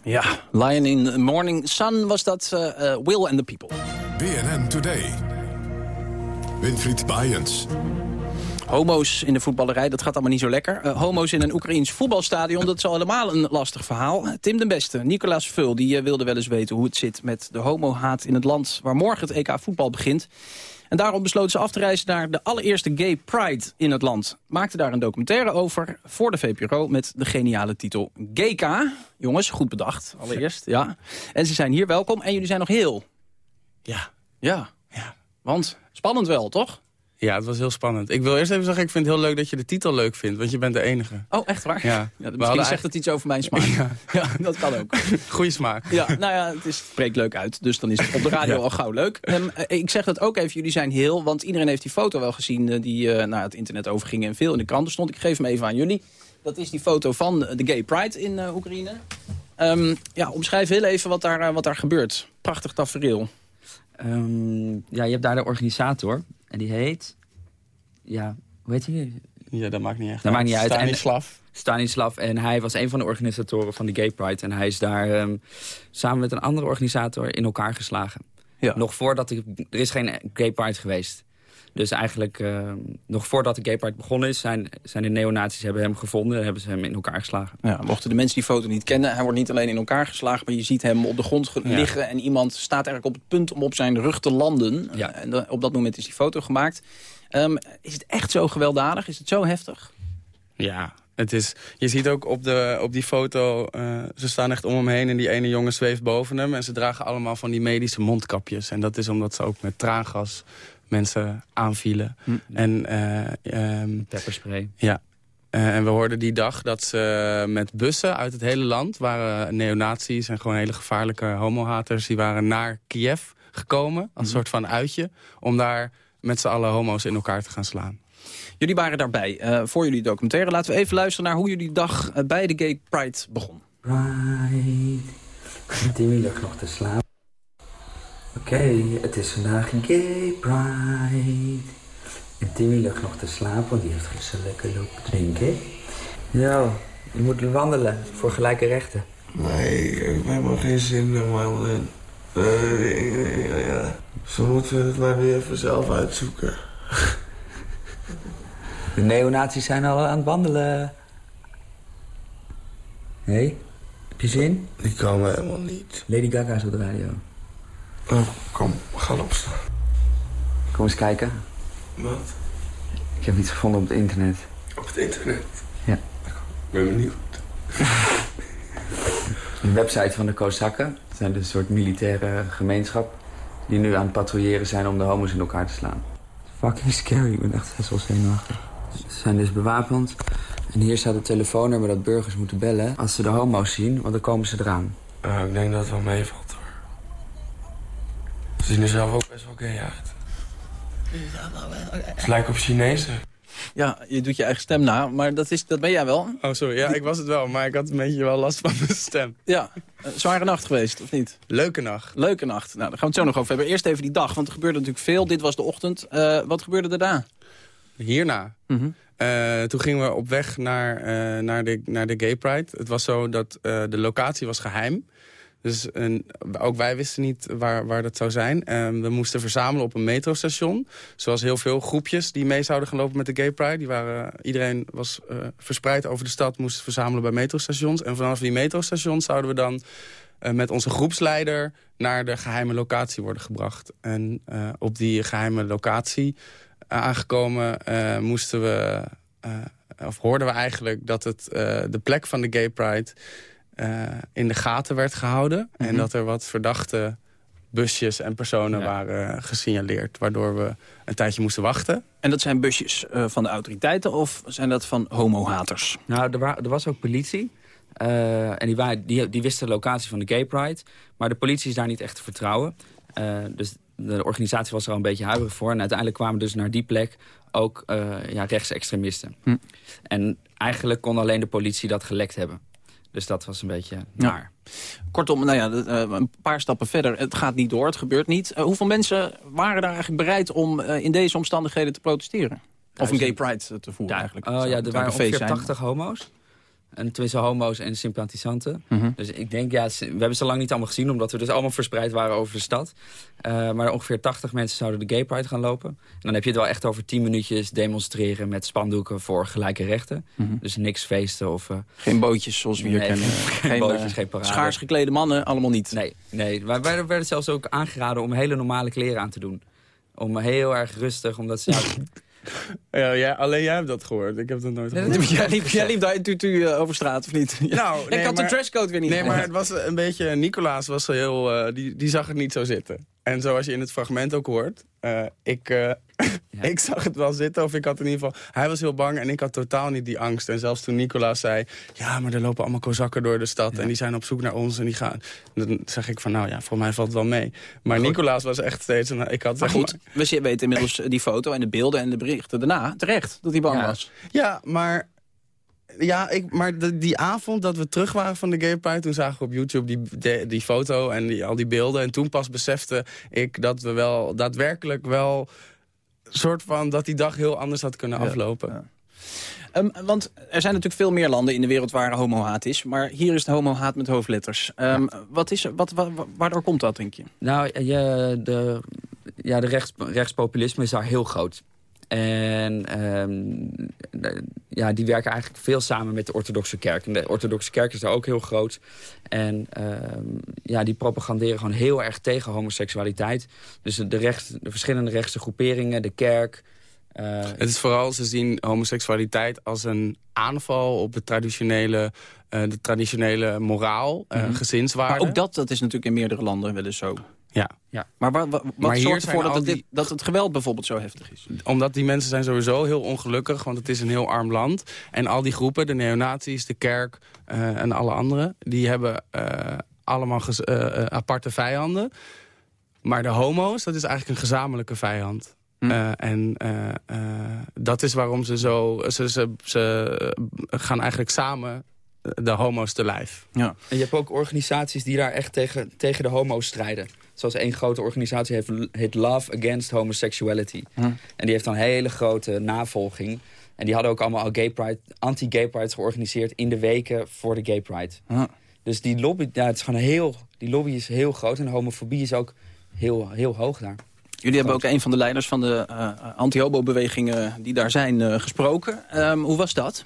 Speaker 7: Ja, Lion in the Morning Sun was dat eh, Will and the People.
Speaker 6: BNN Today. Winfried Bajens.
Speaker 7: Homo's in de voetballerij, dat gaat allemaal niet zo lekker. Uh, homo's in een Oekraïns voetbalstadion, dat is allemaal een lastig verhaal. Tim den Beste, Nicolaas Vul, die uh, wilde wel eens weten hoe het zit... met de homohaat in het land waar morgen het EK voetbal begint. En daarom besloten ze af te reizen naar de allereerste Gay Pride in het land. Maakte daar een documentaire over voor de VPRO met de geniale titel GK. Jongens, goed bedacht, allereerst. Ja. En ze zijn hier welkom en jullie zijn nog heel.
Speaker 29: Ja.
Speaker 7: Ja. ja. Want, spannend wel, toch?
Speaker 29: Ja, het was heel spannend. Ik wil eerst even zeggen, ik vind het heel leuk dat je de titel leuk vindt. Want je bent de enige.
Speaker 7: Oh, echt waar?
Speaker 29: Ja.
Speaker 7: ja misschien zegt het iets over mijn smaak. Ja. ja. dat kan ook.
Speaker 29: Goeie smaak.
Speaker 7: Ja, nou ja, het, is, spreekt leuk uit. Dus dan is het op de radio ja. al gauw leuk. Um, ik zeg dat ook even, jullie zijn heel... Want iedereen heeft die foto wel gezien die uh, naar het internet overging... en veel in de kranten stond. Ik geef hem even aan jullie. Dat is die foto van de Gay Pride in uh, Oekraïne. Um, ja, omschrijf heel even wat daar, uh, wat daar gebeurt. Prachtig tafereel.
Speaker 30: Um, ja, je hebt daar de organisator. En die heet... Ja, hoe heet hij?
Speaker 29: Ja, dat maakt niet echt
Speaker 30: Dat maakt niet uit.
Speaker 29: Stanislav.
Speaker 30: En, Stanislav. En hij was een van de organisatoren van de Gay Pride. En hij is daar um, samen met een andere organisator in elkaar geslagen.
Speaker 7: Ja.
Speaker 30: Nog voordat... De, er is geen Gay Pride geweest. Dus eigenlijk, uh, nog voordat de Gay Pride begonnen is... zijn, zijn de neonazies hebben hem gevonden en hebben ze hem in elkaar geslagen.
Speaker 7: Ja, mochten de mensen die foto niet kennen... hij wordt niet alleen in elkaar geslagen... maar je ziet hem op de grond liggen... Ja. en iemand staat eigenlijk op het punt om op zijn rug te landen.
Speaker 30: Ja.
Speaker 7: En de, op dat moment is die foto gemaakt. Um, is het echt zo gewelddadig? Is het zo heftig?
Speaker 29: Ja, het is, je ziet ook op, de, op die foto, uh, ze staan echt om hem heen... en die ene jongen zweeft boven hem. En ze dragen allemaal van die medische mondkapjes. En dat is omdat ze ook met traangas mensen aanvielen.
Speaker 30: Hm.
Speaker 29: En, uh, um,
Speaker 30: Pepperspray.
Speaker 29: Ja. Uh, en we hoorden die dag dat ze met bussen uit het hele land... waren neonazies en gewoon hele gevaarlijke homohaters... die waren naar Kiev gekomen, als
Speaker 30: Hm.
Speaker 29: een soort van uitje... om daar met z'n allen homo's in elkaar te gaan slaan.
Speaker 7: Jullie waren daarbij uh, voor jullie documentaire. Laten we even luisteren naar hoe jullie dag uh, bij de Gay Pride begon.
Speaker 30: Pride, ligt nog te slapen. Oké, okay, het is vandaag Gay Pride. En Timmy ligt nog te slapen, want die heeft gisteren lekker lopen drinken. Ja, je moet wandelen voor gelijke rechten.
Speaker 31: Nee, ik heb helemaal geen zin in wandelen. Uh, ja. Ze moeten het maar weer even zelf uitzoeken.
Speaker 30: De neonazies zijn al aan het wandelen. Hé, heb je zin?
Speaker 31: Die komen helemaal niet.
Speaker 30: Lady Gaga is op de radio.
Speaker 31: Oh, kom, we gaan opstaan.
Speaker 30: Kom eens kijken.
Speaker 31: Wat?
Speaker 30: Ik heb iets gevonden op het internet.
Speaker 31: Op het internet?
Speaker 30: Ja.
Speaker 31: Ik ben benieuwd.
Speaker 30: Een website van de Kozakken. Dat zijn dus een soort militaire gemeenschap. Die nu aan het patrouilleren zijn om de homo's in elkaar te slaan. Fucking scary, ik ben echt best wel zenuwachtig. Ze zijn dus bewapend. En hier staat het telefoonnummer dat burgers moeten bellen... als ze de homo's zien, want dan komen ze eraan.
Speaker 31: Uh, ik denk dat het wel meevalt, hoor. Ze zien er zelf ook best wel gay uit. Ze lijken op Chinezen.
Speaker 7: Ja, je doet je eigen stem na, maar dat, is, dat ben jij wel.
Speaker 29: Oh, sorry. Ja, ik was het wel, maar ik had een beetje wel last van mijn stem.
Speaker 7: Ja, uh, zware nacht geweest, of niet?
Speaker 29: Leuke nacht.
Speaker 7: Leuke nacht. Nou, daar gaan we het zo nog over hebben. Eerst even die dag, want er gebeurde natuurlijk veel. Dit was de ochtend. Uh, wat gebeurde er daarna?
Speaker 29: Hierna?
Speaker 7: Mm -hmm.
Speaker 29: uh, toen gingen we op weg naar, naar, de, naar de Gay Pride. Het was zo dat de locatie was geheim. Dus ook wij wisten niet waar, waar dat zou zijn. Um, we moesten verzamelen op een metrostation. Zoals heel veel groepjes die mee zouden gaan lopen met de Gay Pride. Die waren, iedereen was uh, verspreid over de stad, moest verzamelen bij metrostations. En vanaf die metrostations zouden we dan uh, met onze groepsleider... naar de geheime locatie worden gebracht. En uh, op die geheime locatie aangekomen moesten we... of hoorden we eigenlijk dat het de plek van de Gay Pride... Uh, in de gaten werd gehouden. Mm -hmm. En dat er wat verdachte busjes en personen ja. waren gesignaleerd. Waardoor we een tijdje moesten wachten.
Speaker 7: En dat zijn busjes uh, van de autoriteiten of zijn dat van homohaters?
Speaker 30: Nou, er, wa er was ook politie. Uh, en die, waren, die, die wisten de locatie van de Gay Pride. Maar de politie is daar niet echt te vertrouwen. dus de organisatie was er al een beetje huiverig voor. En uiteindelijk kwamen dus naar die plek ook ja, rechtsextremisten. Hm. En eigenlijk kon alleen de politie dat gelekt hebben. Dus dat was een beetje naar.
Speaker 7: Ja. Kortom, nou ja, een paar stappen verder. Het gaat niet door, het gebeurt niet. Uh, hoeveel mensen waren daar eigenlijk bereid om uh, in deze omstandigheden te protesteren? Of een gay pride te voeren
Speaker 30: ja,
Speaker 7: eigenlijk?
Speaker 30: Uh, ja, er waren ongeveer 80 homo's. En tenminste homo's en sympathisanten.
Speaker 7: Mhm.
Speaker 30: Dus ik denk, ja, we hebben ze lang niet allemaal gezien... omdat we dus allemaal verspreid waren over de stad. Eh, maar ongeveer 80 mensen zouden de Gay Pride gaan lopen. En dan heb je het wel echt over 10 minuutjes demonstreren... met spandoeken voor gelijke rechten.
Speaker 7: Mhm.
Speaker 30: Dus niks feesten of... eh,
Speaker 7: Geen bootjes zoals we hier
Speaker 30: nee,
Speaker 7: kennen.
Speaker 30: Geen, bootjes,
Speaker 7: eh,
Speaker 30: geen parade.
Speaker 7: Schaars geklede mannen, allemaal niet.
Speaker 30: Nee, nee. Wij wij werden zelfs ook aangeraden om hele normale kleren aan te doen. Om heel erg rustig, omdat ze... Ja,
Speaker 29: Ja, alleen jij hebt dat gehoord. Ik heb dat nooit gehoord.
Speaker 7: Jij liep, jij liep daar in tutu eh, over straat, of niet?
Speaker 29: Nou,
Speaker 7: ik had de dresscode weer niet
Speaker 29: Nee, maar het was een beetje... Nicolaas was heel... eh, die, die zag het niet zo zitten. En zoals je in het fragment ook hoort... eh, ik, eh, ik zag het wel zitten, of ik had in ieder geval... Hij was heel bang en ik had totaal niet die angst. En zelfs toen Nicolaas zei... Ja, maar er lopen allemaal kozakken door de stad... en die zijn op zoek naar ons en die gaan... Dan zeg ik van, nou ja, voor mij valt het wel mee. Maar Nicolaas was echt steeds... Een, ik had
Speaker 7: Maar
Speaker 29: zeg
Speaker 7: goed, we zien- weten inmiddels die foto en de beelden en de berichten daarna. Terecht, dat hij bang
Speaker 29: Ja.
Speaker 7: was.
Speaker 29: Ja, maar... Ja, ik, maar de- die avond dat we terug waren van de Gay Pride... toen zagen we op YouTube die, de- die foto en die, al die beelden. En toen pas besefte ik dat we wel daadwerkelijk wel... soort van dat die dag heel anders had kunnen aflopen.
Speaker 7: Ehm, want er zijn natuurlijk veel meer landen in de wereld waar homohaat is. Maar hier is het homohaat met hoofdletters. Ehm, wat is, wat, wat, waardoor komt dat, denk je?
Speaker 30: Nou, je, de, ja, de rechts, rechtspopulisme is daar heel groot. En ehm, ja, die werken eigenlijk veel samen met de orthodoxe kerk. En de orthodoxe kerk is daar ook heel groot. En ehm, ja, die propaganderen gewoon heel erg tegen homoseksualiteit. Dus de, rechts, de verschillende rechtse groeperingen, de kerk... eh,
Speaker 29: Het is vooral, ze zien homoseksualiteit als een aanval op de traditionele, eh, de traditionele moraal, gezinswaarde.
Speaker 7: Maar ook dat, dat is natuurlijk in meerdere landen wel eens zo.
Speaker 29: Ja.
Speaker 30: ja.
Speaker 7: Maar wa- wa- wat
Speaker 29: Maar
Speaker 7: zorgt ervoor dat het, dit-
Speaker 29: die-
Speaker 7: dat het geweld bijvoorbeeld zo heftig is?
Speaker 29: Omdat die mensen zijn sowieso heel ongelukkig, want het is een heel arm land. En al die groepen, de neonazies, de kerk eh, en alle anderen... die hebben eh, allemaal eh, aparte vijanden. Maar de homo's, dat is eigenlijk een gezamenlijke vijand. Eh, en dat is waarom ze zo... Ze, ze, ze gaan eigenlijk samen de homo's te lijf.
Speaker 7: Ja.
Speaker 30: En je hebt ook organisaties die daar echt tegen, tegen de homo's strijden. Zoals één grote organisatie heeft, heet Love Against Homosexuality. En die heeft dan een hele grote navolging. En die hadden ook allemaal al gay pride, anti-gay pride georganiseerd... in de weken voor de gay pride. Dus die lobby, ja, het is gewoon heel, die lobby is heel groot. En homofobie is ook heel, heel hoog daar.
Speaker 7: Jullie hebben ook een van de leiders van de eh, anti-homo-bewegingen die daar zijn eh, gesproken. Ehm, hoe was dat?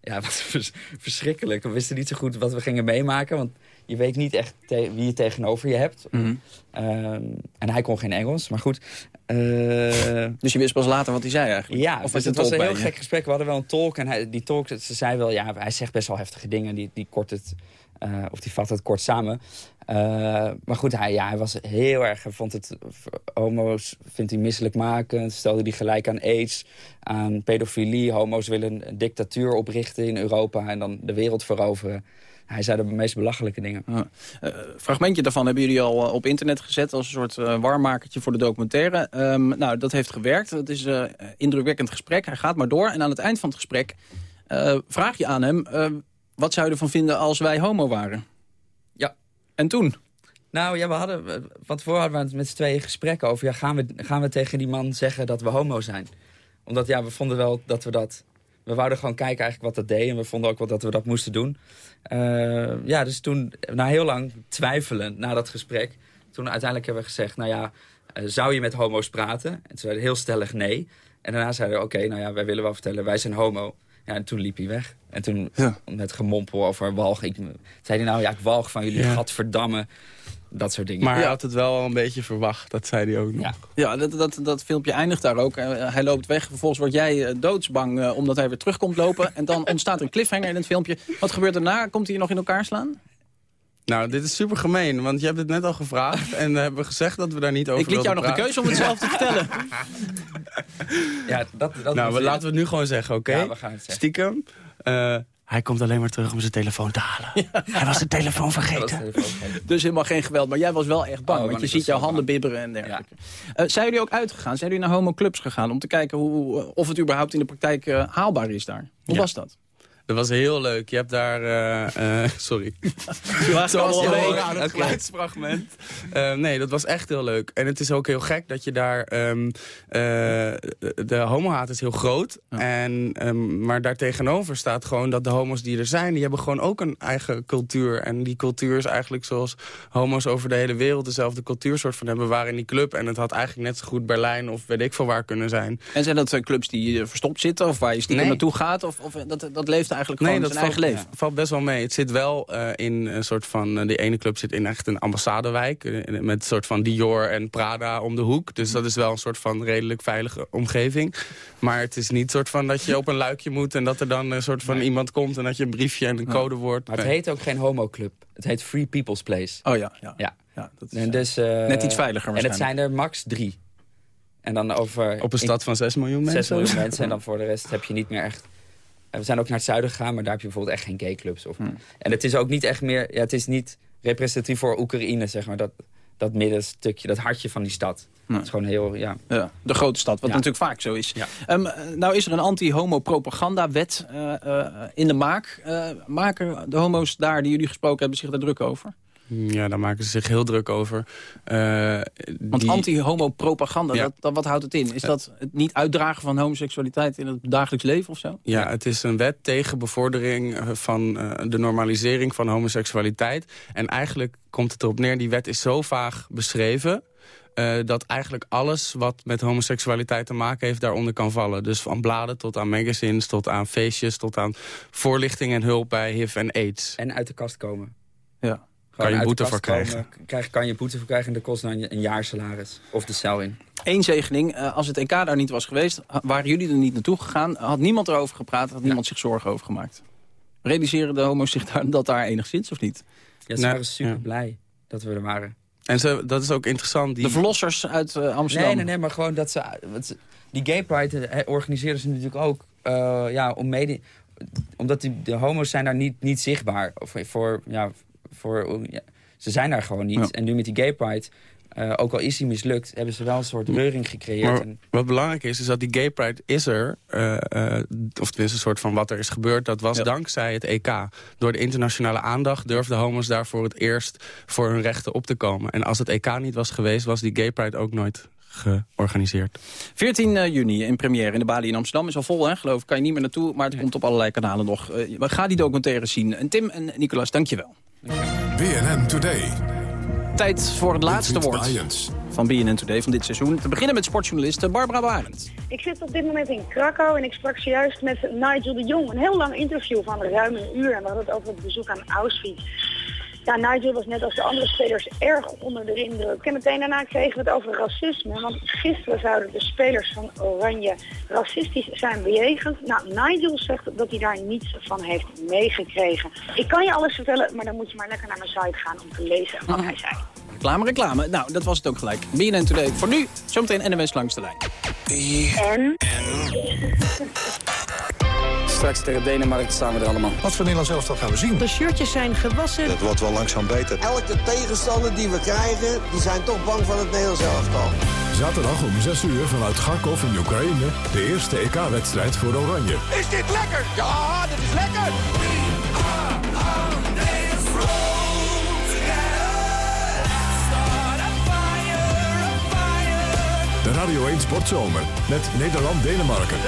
Speaker 30: Ja, wat vers- verschrikkelijk. We wisten niet zo goed wat we gingen meemaken. Want je weet niet echt wie je tegenover je hebt.
Speaker 7: Mhm.
Speaker 30: Ehm, en hij kon geen Engels, maar goed. Eh,
Speaker 7: dus je wist pas later wat hij zei eigenlijk?
Speaker 30: Ja,
Speaker 7: Of
Speaker 30: dus
Speaker 7: was
Speaker 30: het was een heel
Speaker 7: je?
Speaker 30: gek gesprek. We hadden wel een tolk en hij, die tolk, ze zei wel... ja, hij zegt best wel heftige dingen. Die, die kort het, eh, of die vat het kort samen. Eh, maar goed, hij, ja, hij was heel erg... Hij vond het... Homo's vindt hij misselijkmakend. Stelde die gelijk aan aids, aan pedofilie. Homo's willen een dictatuur oprichten in Europa... en dan de wereld veroveren. Hij zei de meest belachelijke dingen.
Speaker 7: Ja. Eh, fragmentje daarvan hebben jullie al eh, op internet gezet... als een soort eh, warmmakertje voor de documentaire. Ehm, nou, dat heeft gewerkt. Het is een indrukwekkend gesprek. Hij gaat maar door. En aan het eind van het gesprek eh, vraag je aan hem... eh, wat zou je ervan vinden als wij homo waren?
Speaker 30: Ja.
Speaker 7: En toen?
Speaker 30: Nou ja, we hadden, van tevoren hadden we het met z'n tweeën gesprekken over... Ja, gaan, we, gaan we tegen die man zeggen dat we homo zijn? Omdat ja, we vonden wel dat we dat... We wouden gewoon kijken eigenlijk wat dat deed. En we vonden ook wel dat we dat moesten doen. Eh, ja, dus toen, na heel lang twijfelen na dat gesprek... toen uiteindelijk hebben we gezegd, nou ja, eh, zou je met homo's praten? En toen zeiden heel stellig nee. En daarna zeiden we, oké, nou ja, wij willen wel vertellen, wij zijn homo. Ja, en toen liep hij weg. En toen met gemompel over walg. Ik, zei hij nou, ja, ik walg van jullie,
Speaker 29: Ja.
Speaker 30: gadverdamme. Dat soort dingen.
Speaker 29: Maar hij had het wel al een beetje verwacht, dat zei hij ook nog.
Speaker 30: Ja.
Speaker 7: Ja, dat, dat, dat filmpje eindigt daar ook. Eh, hij loopt weg. Vervolgens word jij eh, doodsbang eh, omdat hij weer terugkomt lopen. En dan ontstaat er een cliffhanger in het filmpje. Wat gebeurt daarna? Komt hij nog in elkaar slaan?
Speaker 29: Nou, dit is super gemeen, want je hebt het net al gevraagd... en we hebben gezegd dat we daar niet over
Speaker 7: Ik liet jou nog de keuze om het zelf te vertellen.
Speaker 30: Ja, dat, dat
Speaker 29: nou, we, laten we het nu gewoon zeggen, oké?
Speaker 30: Ja, we gaan het zeggen.
Speaker 29: Stiekem. eh, hij komt alleen maar terug om zijn telefoon te halen. Hij was de telefoon vergeten.
Speaker 7: Dus helemaal geen geweld. Maar jij was wel echt bang.
Speaker 30: Oh,
Speaker 7: want je ziet jouw handen bibberen en dergelijke. Eh, zijn jullie ook uitgegaan? Zijn jullie naar homoclubs gegaan? Om te kijken hoe, eh, of het überhaupt in de praktijk eh, haalbaar is daar? Hoe
Speaker 29: Ja.
Speaker 7: was dat?
Speaker 29: Dat was heel leuk. Je hebt daar... eh, eh, sorry.
Speaker 7: Je was
Speaker 29: hoort aan het geluidsfragment. Eh, nee, dat was echt heel leuk. En het is ook heel gek dat je daar... ehm, eh, de homohaat is heel groot. En, ehm, maar daartegenover staat gewoon dat de homo's die er zijn... die hebben gewoon ook een eigen cultuur. En die cultuur is eigenlijk zoals homo's over de hele wereld... dezelfde cultuursoort van hebben. We waren in die club en het had eigenlijk net zo goed Berlijn... of weet ik veel waar kunnen zijn.
Speaker 7: En zijn dat clubs die verstopt zitten of waar je stiekem
Speaker 29: Nee.
Speaker 7: naartoe gaat? Of, of dat, dat leeft eigenlijk gewoon zijn eigen leven?
Speaker 29: ja, valt best wel mee. Het zit wel eh, in een soort van... eh, die ene club zit in echt een ambassadewijk. eh, met een soort van Dior en Prada om de hoek. Dus dat is wel een soort van redelijk veilige omgeving. Maar het is niet soort van dat je op een luikje moet... en dat er dan een soort van iemand komt... en dat je een briefje en een codewoord...
Speaker 30: Maar het
Speaker 29: Nee.
Speaker 30: heet ook geen homoclub. Het heet Free People's Place.
Speaker 7: Oh ja, ja.
Speaker 30: ja.
Speaker 7: dat
Speaker 30: en dus,
Speaker 7: net iets veiliger
Speaker 30: En het zijn er max drie. En dan over...
Speaker 29: Op een stad van 6 miljoen mensen?
Speaker 30: 6 miljoen mensen. En dan voor de rest heb je niet meer echt... We zijn ook naar het zuiden gegaan, maar daar heb je bijvoorbeeld echt geen gayclubs. Of...
Speaker 7: Hmm.
Speaker 30: En het is ook niet echt meer... Ja, het is niet representatief voor Oekraïne, zeg maar. Dat, dat middenstukje, dat hartje van die stad. Het is gewoon heel, ja...
Speaker 7: Ja, de grote stad, wat
Speaker 30: Ja.
Speaker 7: natuurlijk vaak zo is. Ehm, eh, nou is er een anti-homo-propaganda-wet eh, in de maak. Eh, maken de homo's daar, die jullie gesproken hebben, zich daar druk over?
Speaker 29: Ja, daar maken ze zich heel druk over. Eh,
Speaker 7: Want
Speaker 29: die-
Speaker 7: anti-homo-propaganda,
Speaker 29: Ja.
Speaker 7: dat, dat, wat houdt het in? Is dat het niet uitdragen van homoseksualiteit in het dagelijks leven of zo?
Speaker 29: Ja, het is een wet tegen bevordering eh, van eh, de normalisering van homoseksualiteit. En eigenlijk komt het erop neer, die wet is zo vaag beschreven... eh, dat eigenlijk alles wat met homoseksualiteit te maken heeft daaronder kan vallen. Dus van bladen tot aan magazines, tot aan feestjes... tot aan voorlichting en hulp bij HIV en AIDS.
Speaker 30: En uit de kast komen.
Speaker 7: Ja.
Speaker 29: Kan je boete voor krijgen.
Speaker 30: komen, krijg, kan je boete voor krijgen en dat kost dan een jaarsalaris. Of de cel in.
Speaker 7: Eén zegening, eh, als het EK daar niet was geweest... waren jullie er niet naartoe gegaan, had niemand erover gepraat... had niemand zich zorgen over gemaakt. Realiseren de homo's zich daar, dat daar enigszins of niet?
Speaker 30: Ja, ze
Speaker 29: Nou,
Speaker 30: waren super
Speaker 29: ja.
Speaker 30: blij dat we er waren.
Speaker 29: En ze, dat is ook interessant. Die...
Speaker 7: De verlossers uit eh, Amsterdam.
Speaker 30: Nee, nee, nee, maar gewoon dat ze... wat ze- die gay pride eh, organiseren ze natuurlijk ook eh, ja, om mede... Omdat die, de homo's zijn daar niet, niet zichtbaar. Of voor, ja, voor, ja, ze zijn daar gewoon niet.
Speaker 29: Ja.
Speaker 30: En nu met die gay pride, eh, ook al is die mislukt... hebben ze wel een soort reuring gecreëerd.
Speaker 29: Maar
Speaker 30: En,
Speaker 29: wat belangrijk is, is dat die gay pride is er. eh, eh, of tenminste een soort van wat er is gebeurd. Dat was dankzij het EK. Door de internationale aandacht durfden homo's daar voor het eerst... voor hun rechten op te komen. En als het EK niet was geweest, was die gay pride ook nooit georganiseerd.
Speaker 7: 14 eh, juni in première in de Bali in Amsterdam. Is al vol, hè, geloof ik. Kan je niet meer naartoe, maar het komt op allerlei kanalen nog. Eh, we gaan die documentaire zien. En Tim en Nicolas, dankjewel.
Speaker 6: BNN Today.
Speaker 7: Tijd voor het laatste woord van BNN Today van dit seizoen. Te beginnen met sportjournaliste Barbara Barend.
Speaker 32: Ik zit op dit moment in Krakau en ik sprak zojuist met Nigel de Jong. Een heel lang interview van ruim een uur. En we hadden het over het bezoek aan Auschwitz. Ja, Nigel was net als de andere spelers erg onder de indruk. En meteen daarna kregen we het over racisme. Want gisteren zouden de spelers van Oranje racistisch zijn bejegend. Nou, Nigel zegt dat hij daar niets van heeft meegekregen. Ik kan je alles vertellen, maar dan moet je maar lekker naar mijn site gaan om te lezen wat hij zei.
Speaker 7: Reclame, reclame. Nou, dat was het ook gelijk. BNN Today voor nu. Zometeen NMS langs de lijn.
Speaker 32: En?
Speaker 33: Straks tegen Denemarken staan we er allemaal.
Speaker 34: Wat voor Nederlands elftal gaan we zien?
Speaker 35: De shirtjes zijn gewassen.
Speaker 34: Het wordt wel langzaam beter.
Speaker 36: Elke tegenstander die we krijgen, die zijn toch bang van het Nederlands elftal.
Speaker 6: Zaterdag om 6 uur vanuit Kharkov in Oekraïne. De eerste EK-wedstrijd voor Oranje.
Speaker 24: Is dit lekker? Ja, dit is lekker!
Speaker 6: De Radio 1 Sportzomer met Nederland-Denemarken.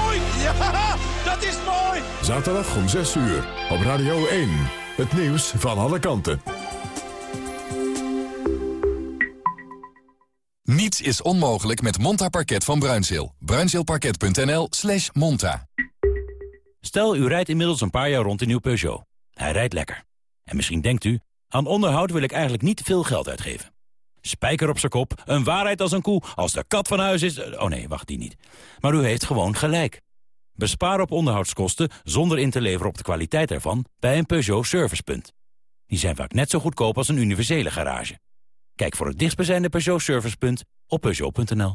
Speaker 24: Mooi? Ja, dat is mooi!
Speaker 6: Zaterdag om 6 uur op Radio 1. Het nieuws van alle kanten.
Speaker 37: Niets is onmogelijk met Monta Parket van Bruinzeel. Bruinzeelparket.nl slash monta.
Speaker 38: Stel, u rijdt inmiddels een paar jaar rond in uw Peugeot. Hij rijdt lekker. En misschien denkt u, aan onderhoud wil ik eigenlijk niet veel geld uitgeven. Spijker op zijn kop, een waarheid als een koe, als de kat van huis is... Oh nee, wacht, die niet. Maar u heeft gewoon gelijk. Bespaar op onderhoudskosten zonder in te leveren op de kwaliteit ervan... bij een Peugeot Servicepunt. Die zijn vaak net zo goedkoop als een universele garage. Kijk voor het dichtstbijzijnde Peugeot Servicepunt op Peugeot.nl.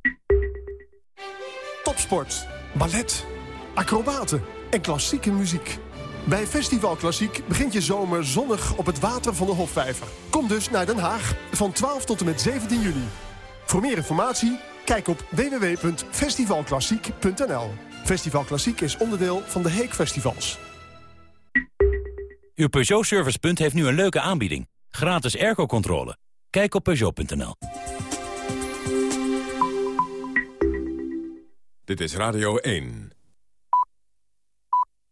Speaker 39: Topsport, ballet, acrobaten en klassieke muziek. Bij Festival Klassiek begint je zomer zonnig op het water van de Hofvijver. Kom dus naar Den Haag van 12 tot en met 17 juli. Voor meer informatie Kijk op www.festivalklassiek.nl. Festival Klassiek is onderdeel van de Heek Festivals.
Speaker 38: Uw Peugeot Servicepunt heeft nu een leuke aanbieding. Gratis airco-controle. Kijk op Peugeot.nl.
Speaker 6: Dit is Radio 1.